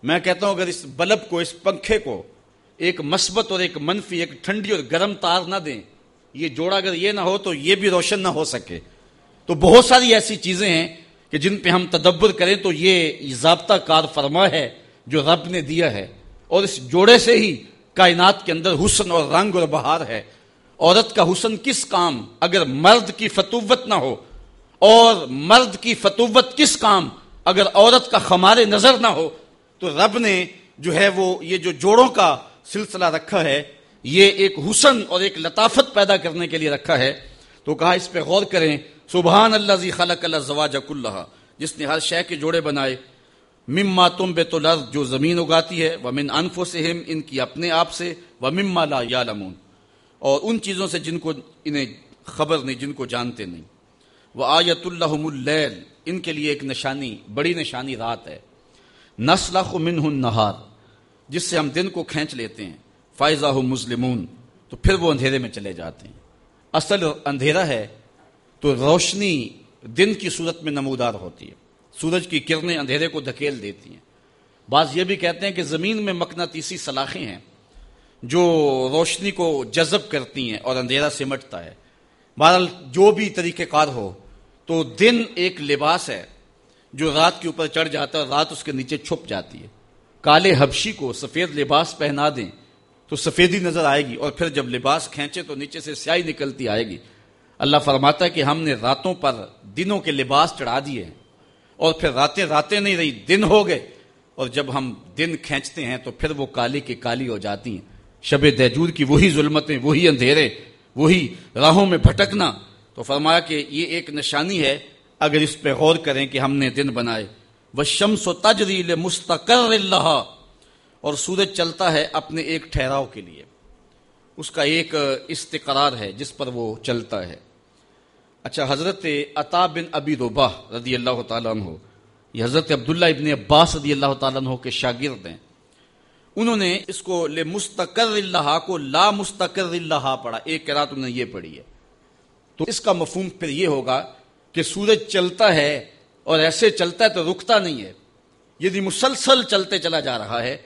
میں کہتا ہوں، اگر اس بلب کو، اس پنکھے کو ایک مثبت اور ایک منفی، ایک ٹھنڈی اور گرم تار نہ دیں، یہ جوڑا اگر یہ نہ ہو تو یہ بھی روشن نہ ہو سکے۔ تو بہت ساری ایسی چیزیں ہیں کہ جن پہ ہم تدبر کریں تو یہ ضابطہ کار فرما ہے جو رب نے دیا ہے۔ اور اس جوڑے سے ہی کائنات کے اندر حسن اور رنگ اور بہار ہے۔ عورت کا حسن کس کام؟ اگر مرد کی فتوت نہ ہو۔ اور مرد کی فتوت کس کام؟ اگر عورت کا خمار نظر نہ ہو۔ تو رب نے جو ہے وہ یہ جو جوڑوں کا سلسلہ رکھا ہے، یہ ایک حسن اور ایک لطافت پیدا کرنے کے لیے رکھا ہے۔ تو کہا اس پہ غور کریں۔ سبحان اللہ زی خلق اللہ زواج اللہ جس نے ہر شے کے جوڑے بنائے۔ مما تم بے تو جو زمین اگاتی ہے وہ من انف سے ان کی اپنے آپ سے وہ مما لا یا اور ان چیزوں سے جن کو انہیں خبر نہیں، جن کو جانتے نہیں۔ وہ آیت اللہ اللیل ان کے لیے ایک نشانی، بڑی نشانی رات ہے۔ نسل من نہار جس سے ہم دن کو کھینچ لیتے ہیں۔ فائزہ مسلمون تو پھر وہ اندھیرے میں چلے جاتے ہیں۔ اصل اندھیرا ہے، تو روشنی دن کی صورت میں نمودار ہوتی ہے۔ سورج کی کرنیں اندھیرے کو دھکیل دیتی ہیں۔ بعض یہ بھی کہتے ہیں کہ زمین میں مقناطیسی سلاخیں ہیں جو روشنی کو جذب کرتی ہیں اور اندھیرا سمٹتا ہے۔ بہرحال جو بھی طریقہ کار ہو، تو دن ایک لباس ہے جو رات کے اوپر چڑھ جاتا ہے اور رات اس کے نیچے چھپ جاتی ہے۔ کالے حبشی کو سفید لباس پہنا دیں تو سفیدی نظر آئے گی اور پھر جب لباس کھینچے تو نیچے سے سیاہی نکلتی آئے گی۔ اللہ فرماتا ہے کہ ہم نے راتوں پر دنوں کے لباس چڑھا دیے ہیں۔ اور پھر راتیں راتیں نہیں رہی، دن ہو گئے۔ اور جب ہم دن کھینچتے ہیں تو پھر وہ کالی کی کالی ہو جاتی ہیں۔ شب دہجور کی وہی ظلمتیں، وہی اندھیرے، وہی راہوں میں بھٹکنا۔ تو فرمایا کہ یہ ایک نشانی ہے، اگر اس پہ غور کریں کہ ہم نے دن بنائے۔ وہ شمس و تجریل مستقر اللہ اور سورج چلتا ہے اپنے ایک ٹھہراؤ کے لیے۔ اس کا ایک استقرار ہے جس پر وہ چلتا ہے۔ اچھا حضرت عطا بن ابی روبا رضی اللہ تعالیٰ عنہ، یہ حضرت عبداللہ ابن عباس رضی اللہ تعالیٰ عنہ کے شاگرد ہیں۔ انہوں نے اس کو لے مستقر اللہ کو لا مستقر اللہ پڑھا، ایک کرات انہوں نے یہ پڑھی ہے۔ تو اس کا مفہوم پھر یہ ہوگا کہ سورج چلتا ہے اور ایسے چلتا ہے تو رکتا نہیں ہے۔ یدی مسلسل چلتے چلا جا رہا ہے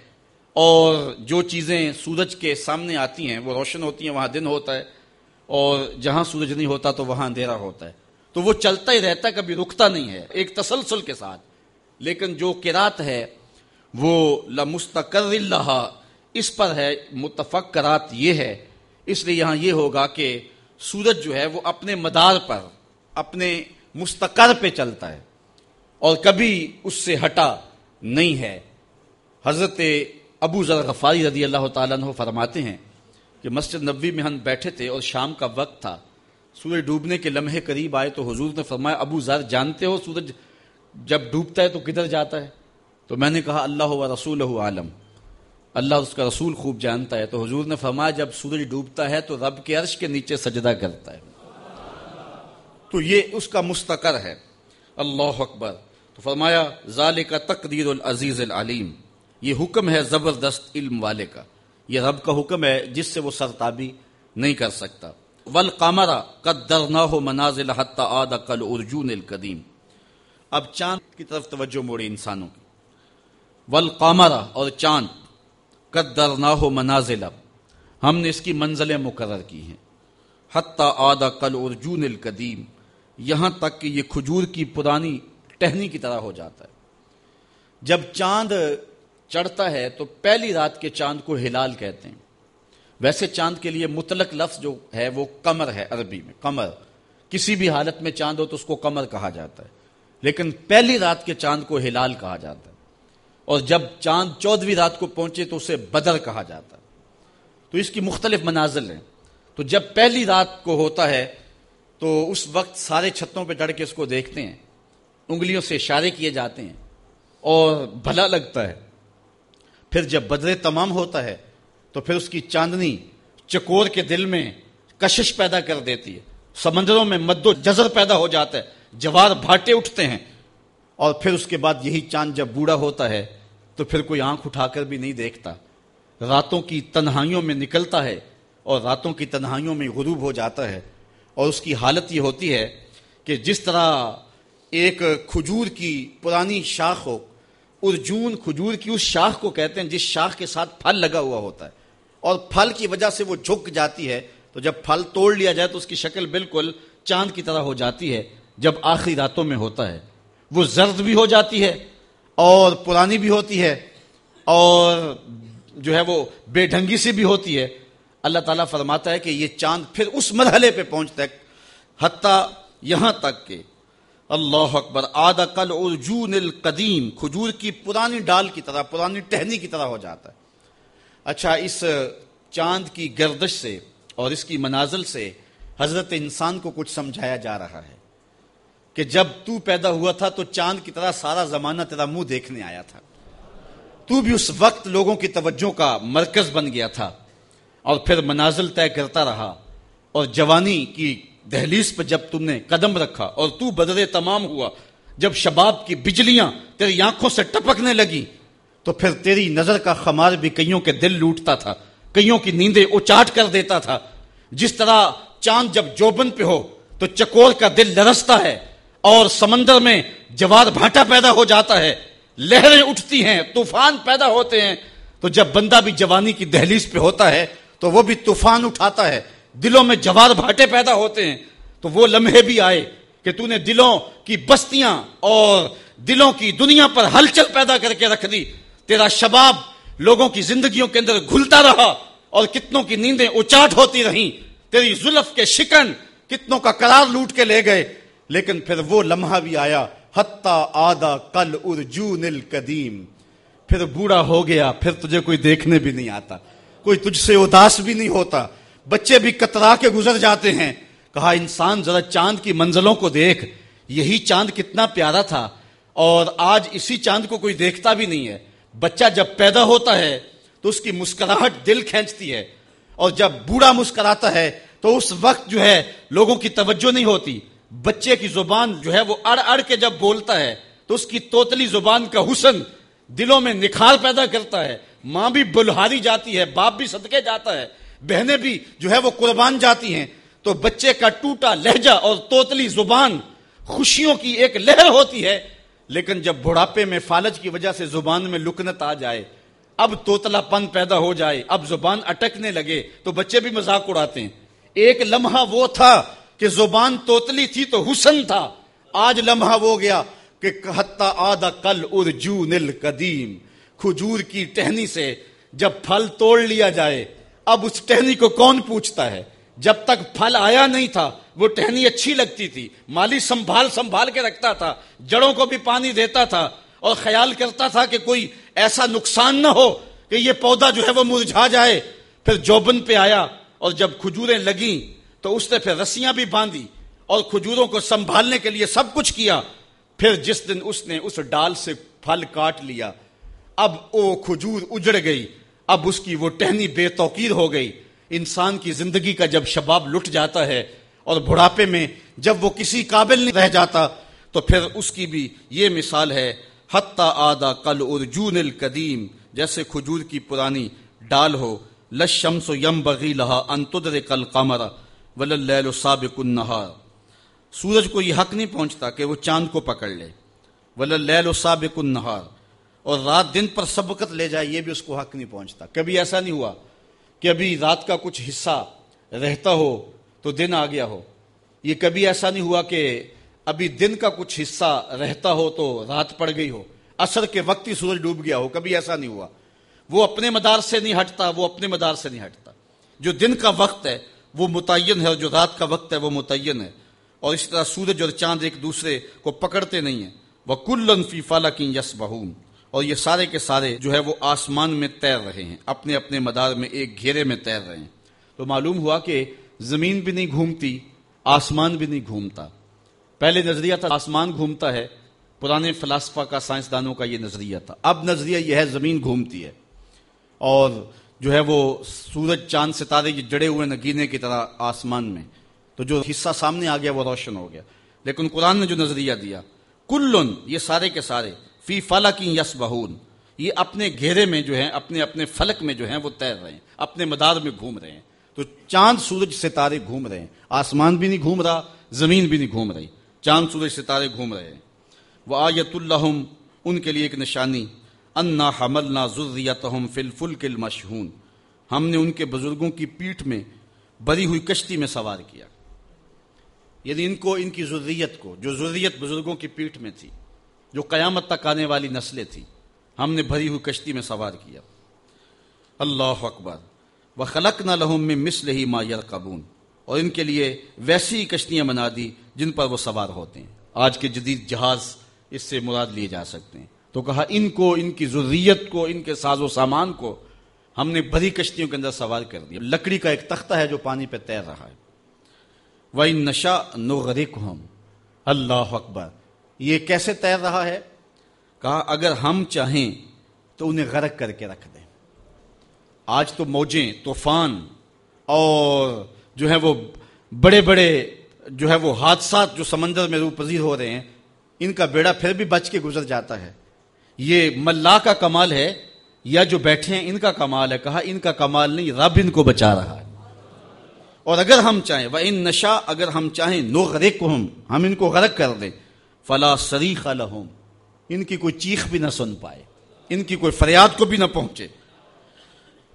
اور جو چیزیں سورج کے سامنے آتی ہیں، وہ روشن ہوتی ہیں، وہاں دن ہوتا ہے۔ اور جہاں سورج نہیں ہوتا تو وہاں اندھیرا ہوتا ہے۔ تو وہ چلتا ہی رہتا ہے، کبھی رکتا نہیں ہے، ایک تسلسل کے ساتھ۔ لیکن جو کرات ہے، وہ لمستقر اللہ اس پر ہے، متفق کرات یہ ہے۔ اس لیے یہاں یہ ہوگا کہ سورج جو ہے، وہ اپنے مدار پر، اپنے مستقر پہ چلتا ہے۔ اور کبھی اس سے ہٹا نہیں ہے۔ حضرت ابو ذر غفاری رضی اللہ تعالیٰ عنہ فرماتے ہیں کہ مسجد نبوی میں ہم بیٹھے تھے اور شام کا وقت تھا۔ سورج ڈوبنے کے لمحے قریب آئے تو حضور نے فرمایا، ابو ذر، جانتے ہو سورج جب ڈوبتا ہے تو کدھر جاتا ہے؟ تو میں نے کہا، اللہ و رسول عالم۔ اللہ اس کا رسول خوب جانتا ہے۔ تو حضور نے فرمایا، جب سورج ڈوبتا ہے تو رب کے عرش کے نیچے سجدہ کرتا ہے۔ تو یہ اس کا مستقر ہے۔ اللہ اکبر۔ تو فرمایا ظال کا تقدیر العزیز العلیم۔ یہ حکم ہے زبردست علم والے کا۔ یہ رب کا حکم ہے جس سے وہ سرتابی نہیں کر سکتا۔ ول قامرا قدر نہ ہو منازل حتہ آد کل ارجون القدیم اب چاند کی طرف توجہ موڑی انسانوں کی۔ ول اور چاند قدر نہ ہو منازل۔ ہم نے اس کی منزلیں مقرر کی ہیں۔ حتہ آدھا کل ارجون القدیم یہاں تک کہ یہ کھجور کی پرانی ٹہنی کی طرح ہو جاتا ہے۔ جب چاند چڑھتا ہے تو پہلی رات کے چاند کو ہلال کہتے ہیں۔ ویسے چاند کے لیے مطلق لفظ جو ہے وہ کمر ہے عربی میں کمر کسی بھی حالت میں چاند ہو تو اس کو کمر کہا جاتا ہے۔ لیکن پہلی رات کے چاند کو ہلال کہا جاتا ہے۔ اور جب چاند چودہویں رات کو پہنچے تو اسے بدر کہا جاتا ہے۔ تو اس کی مختلف منازل ہیں۔ تو جب پہلی رات کو ہوتا ہے تو اس وقت سارے چھتوں پہ ڈڑ کے اس کو دیکھتے ہیں۔ انگلیوں سے اشارے کیے جاتے ہیں۔ اور بھلا لگتا ہے۔ پھر جب بدرے تمام ہوتا ہے، تو پھر اس کی چاندنی چکور کے دل میں کشش پیدا کر دیتی ہے۔ سمندروں میں مد و جزر پیدا ہو جاتا ہے، جوار بھاٹے اٹھتے ہیں۔ اور پھر اس کے بعد یہی چاند جب بوڑھا ہوتا ہے، تو پھر کوئی آنکھ اٹھا کر بھی نہیں دیکھتا۔ راتوں کی تنہائیوں میں نکلتا ہے اور راتوں کی تنہائیوں میں غروب ہو جاتا ہے۔ اور اس کی حالت یہ ہوتی ہے کہ جس طرح ایک کھجور کی پرانی شاخ ہو ارجون کھجور کی اس شاخ کو کہتے ہیں جس شاخ کے ساتھ پھل لگا ہوا ہوتا ہے اور پھل کی وجہ سے وہ جھک جاتی ہے تو جب پھل توڑ لیا جائے تو اس کی شکل بالکل چاند کی طرح ہو جاتی ہے جب آخری راتوں میں ہوتا ہے وہ زرد بھی ہو جاتی ہے اور پرانی بھی ہوتی ہے اور جو ہے وہ بے ڈھنگی سے بھی ہوتی ہے اللہ تعالیٰ فرماتا ہے کہ یہ چاند پھر اس مرحلے پہ پہنچتا ہے حتیٰ یہاں تک کہ اللہ اکبر، آدھا کل ارجون القدیم، کھجور کی پرانی ڈال کی طرح، پرانی ٹہنی کی طرح ہو جاتا ہے۔ اچھا اس چاند کی گردش سے اور اس کی منازل سے حضرت انسان کو کچھ سمجھایا جا رہا ہے کہ جب تو پیدا ہوا تھا تو چاند کی طرح سارا زمانہ تیرا منہ دیکھنے آیا تھا۔ تو بھی اس وقت لوگوں کی توجہ کا مرکز بن گیا تھا اور پھر منازل طے کرتا رہا اور جوانی کی دہلیز پہ جب تم نے قدم رکھا اور تو بدرے تمام ہوا، جب شباب کی بجلیاں تیری آنکھوں سے ٹپکنے لگی، تو پھر تیری نظر کا خمار بھی کئیوں کے دل لوٹتا تھا، کئیوں کی نیندیں اچاٹ کر دیتا تھا۔ جس طرح چاند جب جوبن پہ ہو، تو چکور کا دل لرستا ہے اور سمندر میں جوار بھاٹا پیدا ہو جاتا ہے۔ لہریں اٹھتی ہیں، طوفان پیدا ہوتے ہیں۔ تو جب بندہ بھی جوانی کی دہلیز پہ ہوتا ہے، تو وہ بھی طوفان اٹھاتا ہے۔ دلوں میں جوار بھاٹے پیدا ہوتے ہیں، تو وہ لمحے بھی آئے کہ تو نے دلوں کی بستیاں اور دلوں کی دنیا پر ہلچل پیدا کر کے رکھ دی۔ تیرا شباب لوگوں کی زندگیوں کے اندر گھلتا رہا اور کتنوں کی نیندیں اچاٹ ہوتی رہیں۔ تیری زلف کے شکن کتنوں کا قرار لوٹ کے لے گئے۔ لیکن پھر وہ لمحہ بھی آیا، حتیٰ آدھا کل ارجون القدیم۔ پھر بوڑھا ہو گیا، پھر تجھے کوئی دیکھنے بھی نہیں آتا، کوئی تجھ سے اداس بھی نہیں ہوتا۔ بچے بھی کترا کے گزر جاتے ہیں۔ کہا، انسان ذرا چاند کی منزلوں کو دیکھ۔ یہی چاند کتنا پیارا تھا۔ اور آج اسی چاند کو کوئی دیکھتا بھی نہیں ہے۔ بچہ جب پیدا ہوتا ہے تو اس کی مسکراہٹ دل کھینچتی ہے۔ اور جب بوڑھا مسکراتا ہے تو اس وقت جو ہے لوگوں کی توجہ نہیں ہوتی۔ بچے کی زبان جو ہے وہ اڑ اڑ کے جب بولتا ہے تو اس کی توتلی زبان کا حسن دلوں میں نکھار پیدا کرتا ہے۔ ماں بھی بلہاری جاتی ہے، باپ بھی صدقے جاتا ہے۔ بہنیں بھی جو ہے وہ قربان جاتی ہیں، تو بچے کا ٹوٹا لہجہ اور توتلی زبان خوشیوں کی ایک لہر ہوتی ہے، لیکن جب بڑھاپے میں فالج کی وجہ سے زبان میں لکنت آ جائے، اب توتلا پن پیدا ہو جائے، اب زبان اٹکنے لگے، تو بچے بھی مذاق اڑاتے ہیں۔ ایک لمحہ وہ تھا کہ زبان توتلی تھی تو حسن تھا، آج لمحہ وہ گیا کہ آدھا کل ارجون قدیم کھجور کی ٹہنی سے جب پھل توڑ لیا جائے اب اس ٹہنی کو کون پوچھتا ہے؟ جب تک پھل آیا نہیں تھا، وہ ٹہنی اچھی لگتی تھی، مالی سنبھال سنبھال کے رکھتا تھا، جڑوں کو بھی پانی دیتا تھا اور خیال کرتا تھا کہ کوئی ایسا نقصان نہ ہو کہ یہ پودا جو ہے وہ مرجھا جائے۔ پھر جوبن پہ آیا اور جب کھجوریں لگیں تو اس نے پھر رسیاں بھی باندھی اور کھجوروں کو سنبھالنے کے لیے سب کچھ کیا۔ پھر جس دن اس نے اس ڈال سے پھل کاٹ لیا، اب وہ کھجور اجڑ گئی۔ اب اس کی وہ ٹہنی بے توقیر ہو گئی۔ انسان کی زندگی کا جب شباب لٹ جاتا ہے اور بڑھاپے میں جب وہ کسی قابل نہیں رہ جاتا، تو پھر اس کی بھی یہ مثال ہے، حتیٰ آدھا کل ارجون القدیم۔ جیسے کھجور کی پرانی ڈال ہو لشمس و یم بغی لہا انتدر کل قمر ول سابق النہار۔ سورج کو یہ حق نہیں پہنچتا کہ وہ چاند کو پکڑ لے۔ ول سابق النہار۔ اور رات دن پر سبقت لے جائے، یہ بھی اس کو حق نہیں پہنچتا۔ کبھی ایسا نہیں ہوا کہ ابھی رات کا کچھ حصہ رہتا ہو تو دن آ گیا ہو۔ یہ کبھی ایسا نہیں ہوا کہ ابھی دن کا کچھ حصہ رہتا ہو تو رات پڑ گئی ہو۔ اثر کے وقت ہی سورج ڈوب گیا ہو، کبھی ایسا نہیں ہوا۔ وہ اپنے مدار سے نہیں ہٹتا، وہ اپنے مدار سے نہیں ہٹتا۔ جو دن کا وقت ہے، وہ متعین ہے اور جو رات کا وقت ہے، وہ متعین ہے۔ اور اس طرح سورج اور چاند ایک دوسرے کو پکڑتے نہیں ہیں۔ وہ کل فی فالا کی یس بہوم اور یہ سارے کے سارے جو ہے وہ آسمان میں تیر رہے ہیں، اپنے اپنے مدار میں ایک گھیرے میں تیر رہے ہیں۔ تو معلوم ہوا کہ زمین بھی نہیں گھومتی، آسمان بھی نہیں گھومتا۔ پہلے نظریہ تھا، آسمان گھومتا ہے، پرانے فلاسفہ کا، سائنسدانوں کا یہ نظریہ تھا۔ اب نظریہ یہ ہے، زمین گھومتی ہے۔ اور جو ہے وہ سورج، چاند، ستارے یہ جڑے ہوئے نگینے کی طرح آسمان میں۔ تو جو حصہ سامنے آ گیا، وہ روشن ہو گیا۔ لیکن قرآن نے جو نظریہ دیا، کلن، یہ سارے کے سارے فی کی یس بہون یہ اپنے گھیرے میں جو ہے اپنے اپنے فلک میں جو ہیں، وہ تیر رہے ہیں، اپنے مدار میں گھوم رہے ہیں۔ تو چاند سورج ستارے گھوم رہے ہیں، آسمان بھی نہیں گھوم رہا، زمین بھی نہیں گھوم رہی، چاند سورج ستارے گھوم رہے ہیں۔ وہ آیت الحم ان کے لیے ایک نشانی، انا حمل نہ ضروریت فل فل کل مشہون ہم نے ان کے بزرگوں کی پیٹھ میں بری ہوئی کشتی میں سوار کیا۔ یعنی ان کو، ان کی ضروریت کو، جو ضروریت بزرگوں کی پیٹھ میں تھی۔ جو قیامت تک آنے والی نسلیں تھیں۔ ہم نے بھری ہوئی کشتی میں سوار کیا۔ اللہ اکبر۔ وہ خلق نہ لہم میں مسل ہی ما قبون اور ان کے لیے ویسی ہی کشتیاں بنا دی جن پر وہ سوار ہوتے ہیں۔ آج کے جدید جہاز اس سے مراد لیے جا سکتے ہیں۔ تو کہا، ان کو، ان کی ضروریت کو، ان کے ساز و سامان کو ہم نے بڑی کشتیوں کے اندر سوار کر دیا۔ لکڑی کا ایک تختہ ہے جو پانی پہ تیر رہا ہے۔ وہ نشا نو غریق اللہ اکبر۔ یہ کیسے تیر رہا ہے؟ کہا، اگر ہم چاہیں تو انہیں غرق کر کے رکھ دیں۔ آج تو موجیں، طوفان اور جو ہے وہ بڑے بڑے جو ہے وہ حادثات جو سمندر میں رو پذیر ہو رہے ہیں، ان کا بیڑا پھر بھی بچ کے گزر جاتا ہے۔ یہ ملا کا کمال ہے یا جو بیٹھے ہیں، ان کا کمال ہے؟ کہا، ان کا کمال نہیں، رب ان کو بچا رہا ہے۔ اور اگر ہم چاہیں وہ ان نشا اگر ہم چاہیں نو غرق ہم ہم ان کو غرق کر دیں۔ فلا سری لہم۔ ان کی کوئی چیخ بھی نہ سن پائے، ان کی کوئی فریاد کو بھی نہ پہنچے۔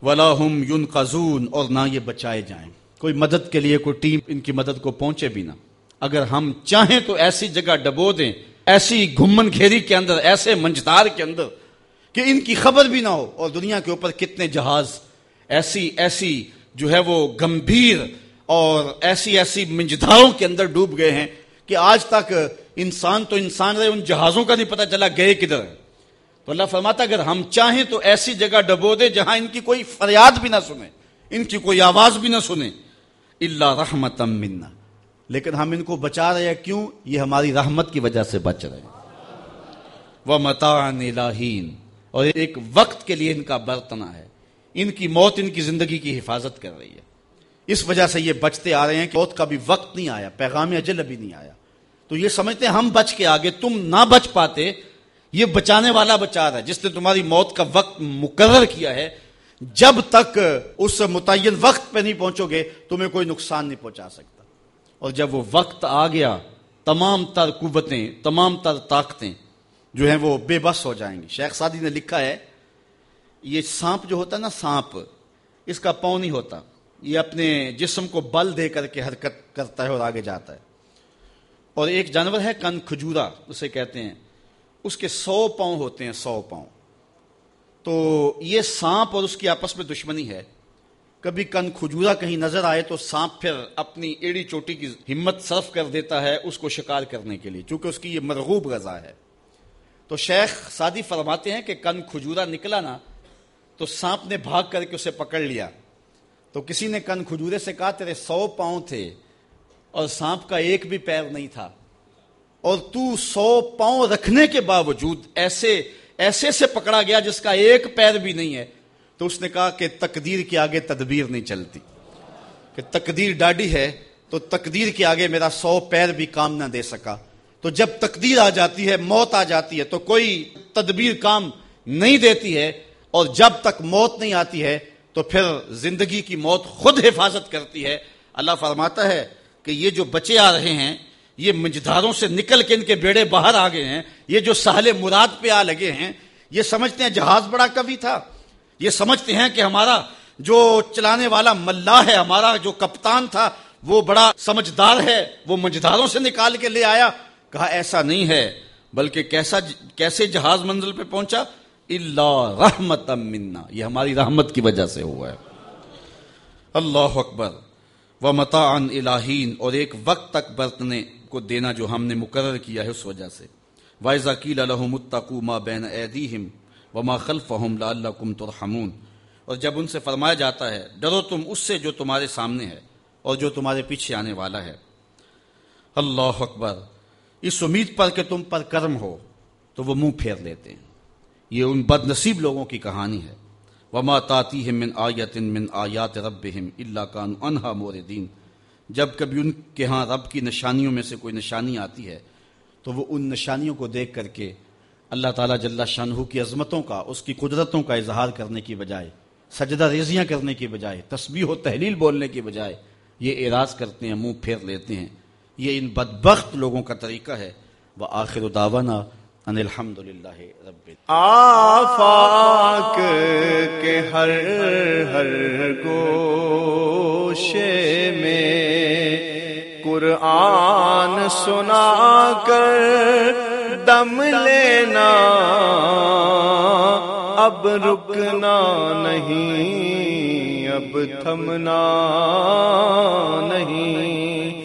ولا ہم یون قزون اور نہ یہ بچائے جائیں۔ کوئی مدد کے لیے کوئی ٹیم ان کی مدد کو پہنچے بھی نہ۔ اگر ہم چاہیں تو ایسی جگہ ڈبو دیں، ایسی گھمن گھیری کے اندر، ایسے منجدار کے اندر، کہ ان کی خبر بھی نہ ہو۔ اور دنیا کے اوپر کتنے جہاز، ایسی ایسی جو ہے وہ گمبھیر اور ایسی ایسی منجداروں کے اندر ڈوب گئے ہیں کہ آج تک انسان تو انسان رہے، ان جہازوں کا نہیں پتا چلا گئے کدھر۔ تو اللہ فرماتا اگر ہم چاہیں تو ایسی جگہ ڈبو دے جہاں ان کی کوئی فریاد بھی نہ سنے ان کی کوئی آواز بھی نہ سنے اللہ رحمت منا۔ لیکن ہم ان کو بچا رہے ہیں، کیوں؟ یہ ہماری رحمت کی وجہ سے بچ رہے ہیں۔ وہ متان اور ایک وقت کے لیے ان کا برتنا ہے۔ ان کی موت ان کی زندگی کی حفاظت کر رہی ہے۔ اس وجہ سے یہ بچتے آ رہے ہیں کہ موت کا بھی وقت نہیں آیا، پیغام اجل ابھی نہیں آیا۔ تو یہ سمجھتے ہیں ہم بچ کے آگے، تم نہ بچ پاتے، یہ بچانے والا بچا رہا ہے، جس نے تمہاری موت کا وقت مقرر کیا ہے۔ جب تک اس متعین وقت پہ نہیں پہنچو گے، تمہیں کوئی نقصان نہیں پہنچا سکتا۔ اور جب وہ وقت آ گیا، تمام تر قوتیں، تمام تر طاقتیں جو ہیں وہ بے بس ہو جائیں گی۔ شیخ سادی نے لکھا ہے، یہ سانپ جو ہوتا ہے نا، سانپ، اس کا پاؤں نہیں ہوتا۔ یہ اپنے جسم کو بل دے کر کے حرکت کرتا ہے اور آگے جاتا ہے۔ اور ایک جانور ہے کن کھجورا، اسے کہتے ہیں۔ اس کے سو پاؤں ہوتے ہیں، سو پاؤں۔ تو یہ سانپ اور اس کی آپس میں دشمنی ہے۔ کبھی کن کھجورا کہیں نظر آئے تو سانپ پھر اپنی ایڑی چوٹی کی ہمت صرف کر دیتا ہے اس کو شکار کرنے کے لیے، چونکہ اس کی یہ مرغوب غذا ہے۔ تو شیخ سادی فرماتے ہیں کہ کن کھجورا نکلا نا، تو سانپ نے بھاگ کر کے اسے پکڑ لیا۔ تو کسی نے کن کھجورے سے کہا، تیرے سو پاؤں تھے۔ اور سانپ کا ایک بھی پیر نہیں تھا۔ اور تو سو پاؤں رکھنے کے باوجود ایسے ایسے سے پکڑا گیا جس کا ایک پیر بھی نہیں ہے۔ تو اس نے کہا کہ تقدیر کے آگے تدبیر نہیں چلتی۔ کہ تقدیر ڈاڈی ہے تو تقدیر کے آگے میرا سو پیر بھی کام نہ دے سکا۔ تو جب تقدیر آ جاتی ہے، موت آ جاتی ہے، تو کوئی تدبیر کام نہیں دیتی ہے۔ اور جب تک موت نہیں آتی ہے، تو پھر زندگی کی موت خود حفاظت کرتی ہے۔ اللہ فرماتا ہے کہ یہ جو بچے آ رہے ہیں، یہ منجداروں سے نکل کے ان کے بیڑے باہر آ گئے ہیں، یہ جو سہل مراد پہ آ لگے ہیں، یہ سمجھتے ہیں جہاز بڑا کبھی تھا۔ یہ سمجھتے ہیں کہ ہمارا جو چلانے والا ملا ہے، ہمارا جو کپتان تھا، وہ بڑا سمجھدار ہے، وہ منجداروں سے نکال کے لے آیا۔ کہا، ایسا نہیں ہے، بلکہ کیسا کیسے جہاز منزل پہ پہنچا؟ اللہ رحمت منا۔ یہ ہماری رحمت کی وجہ سے ہوا ہے۔ اللہ اکبر۔ و متا الہین اور ایک وقت تک برتنے کو دینا جو ہم نے مقرر کیا ہے اس وجہ سے۔ وائزا کیل الحمتقو ما بین ایدیہم وما خلفہم لعلکم ترحمون۔ اور جب ان سے فرمایا جاتا ہے، ڈرو تم اس سے جو تمہارے سامنے ہے اور جو تمہارے پیچھے آنے والا ہے۔ اللہ اکبر۔ اس امید پر کہ تم پر کرم ہو تو وہ منہ پھیر لیتے ہیں۔ یہ ان بد نصیب لوگوں کی کہانی ہے۔ وما تاتی من آیت من آیات رب اللہ کان انہا موردین جب کبھی ان کے ہاں رب کی نشانیوں میں سے کوئی نشانی آتی ہے، تو وہ ان نشانیوں کو دیکھ کر کے اللہ تعالیٰ جل شاہ کی عظمتوں کا، اس کی قدرتوں کا اظہار کرنے کی بجائے، سجدہ ریزیاں کرنے کی بجائے، تسبیح و تحلیل بولنے کی بجائے یہ اعراض کرتے ہیں، منہ پھیر لیتے ہیں۔ یہ ان بدبخت لوگوں کا طریقہ ہے۔ وہ آخر داوانا ان الحمد للہ رب آفاق کے ہر ہر گوشے میں قرآن سنا کر دم لینا۔ اب رکنا نہیں، اب تھمنا نہیں۔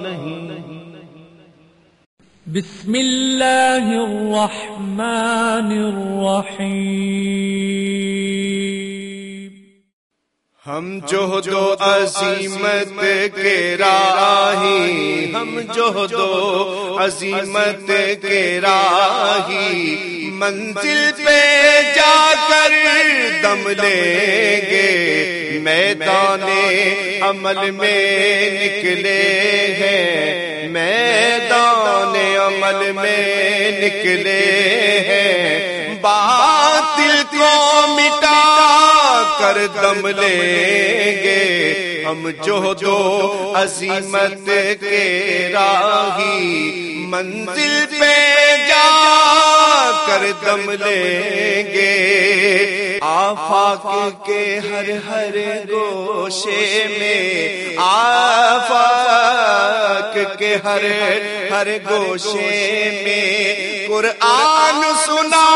بسم اللہ الرحمن الرحیم۔ ہم جو دو عظیمت کے راہی ہم جو دو عظیمت کے راہی منزل پہ جا کر دم لیں گے۔ میدان عمل میں نکلے ہیں۔ میدان عمل میں نکلے ہیں۔ باطل کو مٹا کر دم لیں گے۔ ہم جو دو عظیمت کے راہی۔ منزل پہ جا کر دم لیں گے۔ آفاق کے ہر ہر گوشے میں، آفاق کے ہر ہر گوشے میں قرآن سنا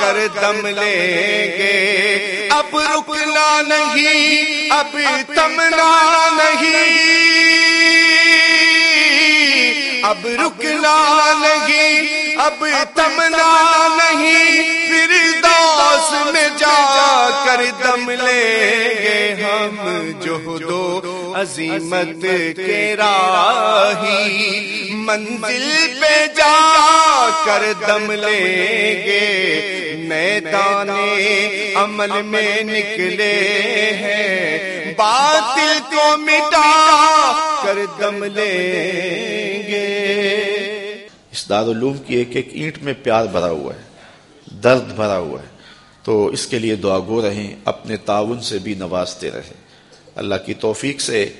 کر دم لیں گے۔ اب رکنا نہیں، اب تمنا نہیں۔ اب رکنا نہیں، اب تمنا نہیں۔ پھر دوس میں جا کر دم لیں گے۔ ہم جو دو عظیمت کے راہی منزل پہ جا کر دم لیں گے۔ میدان عمل میں نکلے ہیں۔ باطل کو مٹا کر دم لیں گے۔ اس دارالعلوم کی ایک ایک اینٹ میں پیار بھرا ہوا ہے درد بھرا ہوا ہے۔ تو اس کے لیے دعا گو رہیں اپنے تعاون سے بھی نوازتے رہیں۔ اللہ کی توفیق سے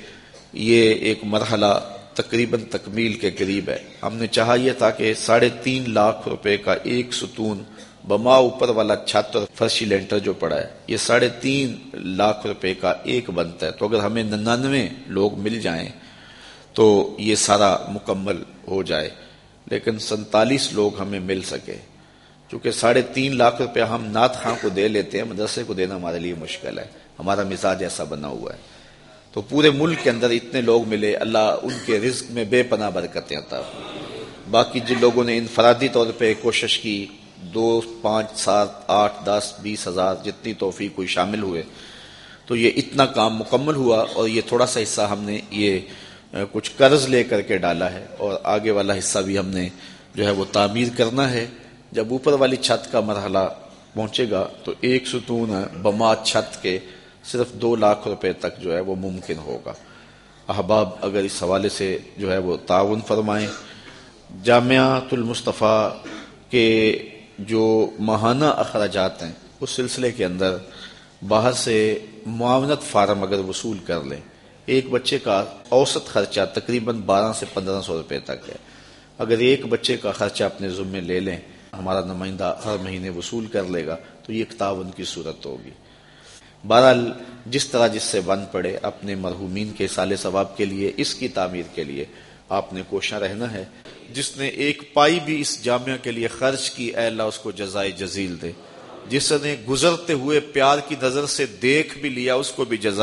یہ ایک مرحلہ تقریباً تکمیل کے قریب ہے۔ ہم نے چاہا یہ تھا کہ ساڑھے تین لاکھ روپے کا ایک ستون بما اوپر والا چھت اور فرشی لینٹر جو پڑا ہے، یہ ساڑھے تین لاکھ روپے کا ایک بنتا ہے۔ تو اگر ہمیں ننانوے لوگ مل جائیں تو یہ سارا مکمل ہو جائے۔ لیکن سنتالیس لوگ ہمیں مل سکے۔ چونکہ ساڑھے تین لاکھ روپے ہم نعت خاں کو دے لیتے ہیں، مدرسے کو دینا ہمارے لیے مشکل ہے۔ ہمارا مزاج ایسا بنا ہوا ہے۔ تو پورے ملک کے اندر اتنے لوگ ملے، اللہ ان کے رزق میں بے پناہ برکتیں عطا باقی جن لوگوں نے انفرادی طور پہ کوشش کی، دو، پانچ، سات، آٹھ، دس، بیس ہزار، جتنی توفیق کوئی شامل ہوئے، تو یہ اتنا کام مکمل ہوا اور یہ تھوڑا سا حصہ ہم نے یہ کچھ قرض لے کر کے ڈالا ہے اور آگے والا حصہ بھی ہم نے جو ہے وہ تعمیر کرنا ہے۔ جب اوپر والی چھت کا مرحلہ پہنچے گا تو ایک ستون بما چھت کے صرف دو لاکھ روپے تک جو ہے وہ ممکن ہوگا۔ احباب، اگر اس حوالے سے جو ہے وہ تعاون فرمائیں۔ جامعات المصطفیٰ کے جو ماہانہ اخراجات ہیں، اس سلسلے کے اندر باہر سے معاونت فارم اگر وصول کر لیں، ایک بچے کا اوسط خرچہ تقریباً بارہ سے پندرہ سو روپے تک ہے۔ اگر ایک بچے کا خرچہ اپنے ذمے لے لیں، ہمارا نمائندہ ہر مہینے وصول کر لے گا، تو یہ ایک تعاون کی صورت ہوگی۔ بہرحال جس طرح جس سے بن پڑے اپنے مرحومین کے سال ثواب کے لیے، اس کی تعمیر کے لیے آپ نے کوشاں رہنا ہے۔ جس نے ایک پائی بھی اس جامعہ کے لیے خرچ کی، اے اللہ اس کو جزائے جزیل دے۔ جس نے گزرتے ہوئے پیار کی نظر سے دیکھ بھی لیا، اس کو بھی جزائے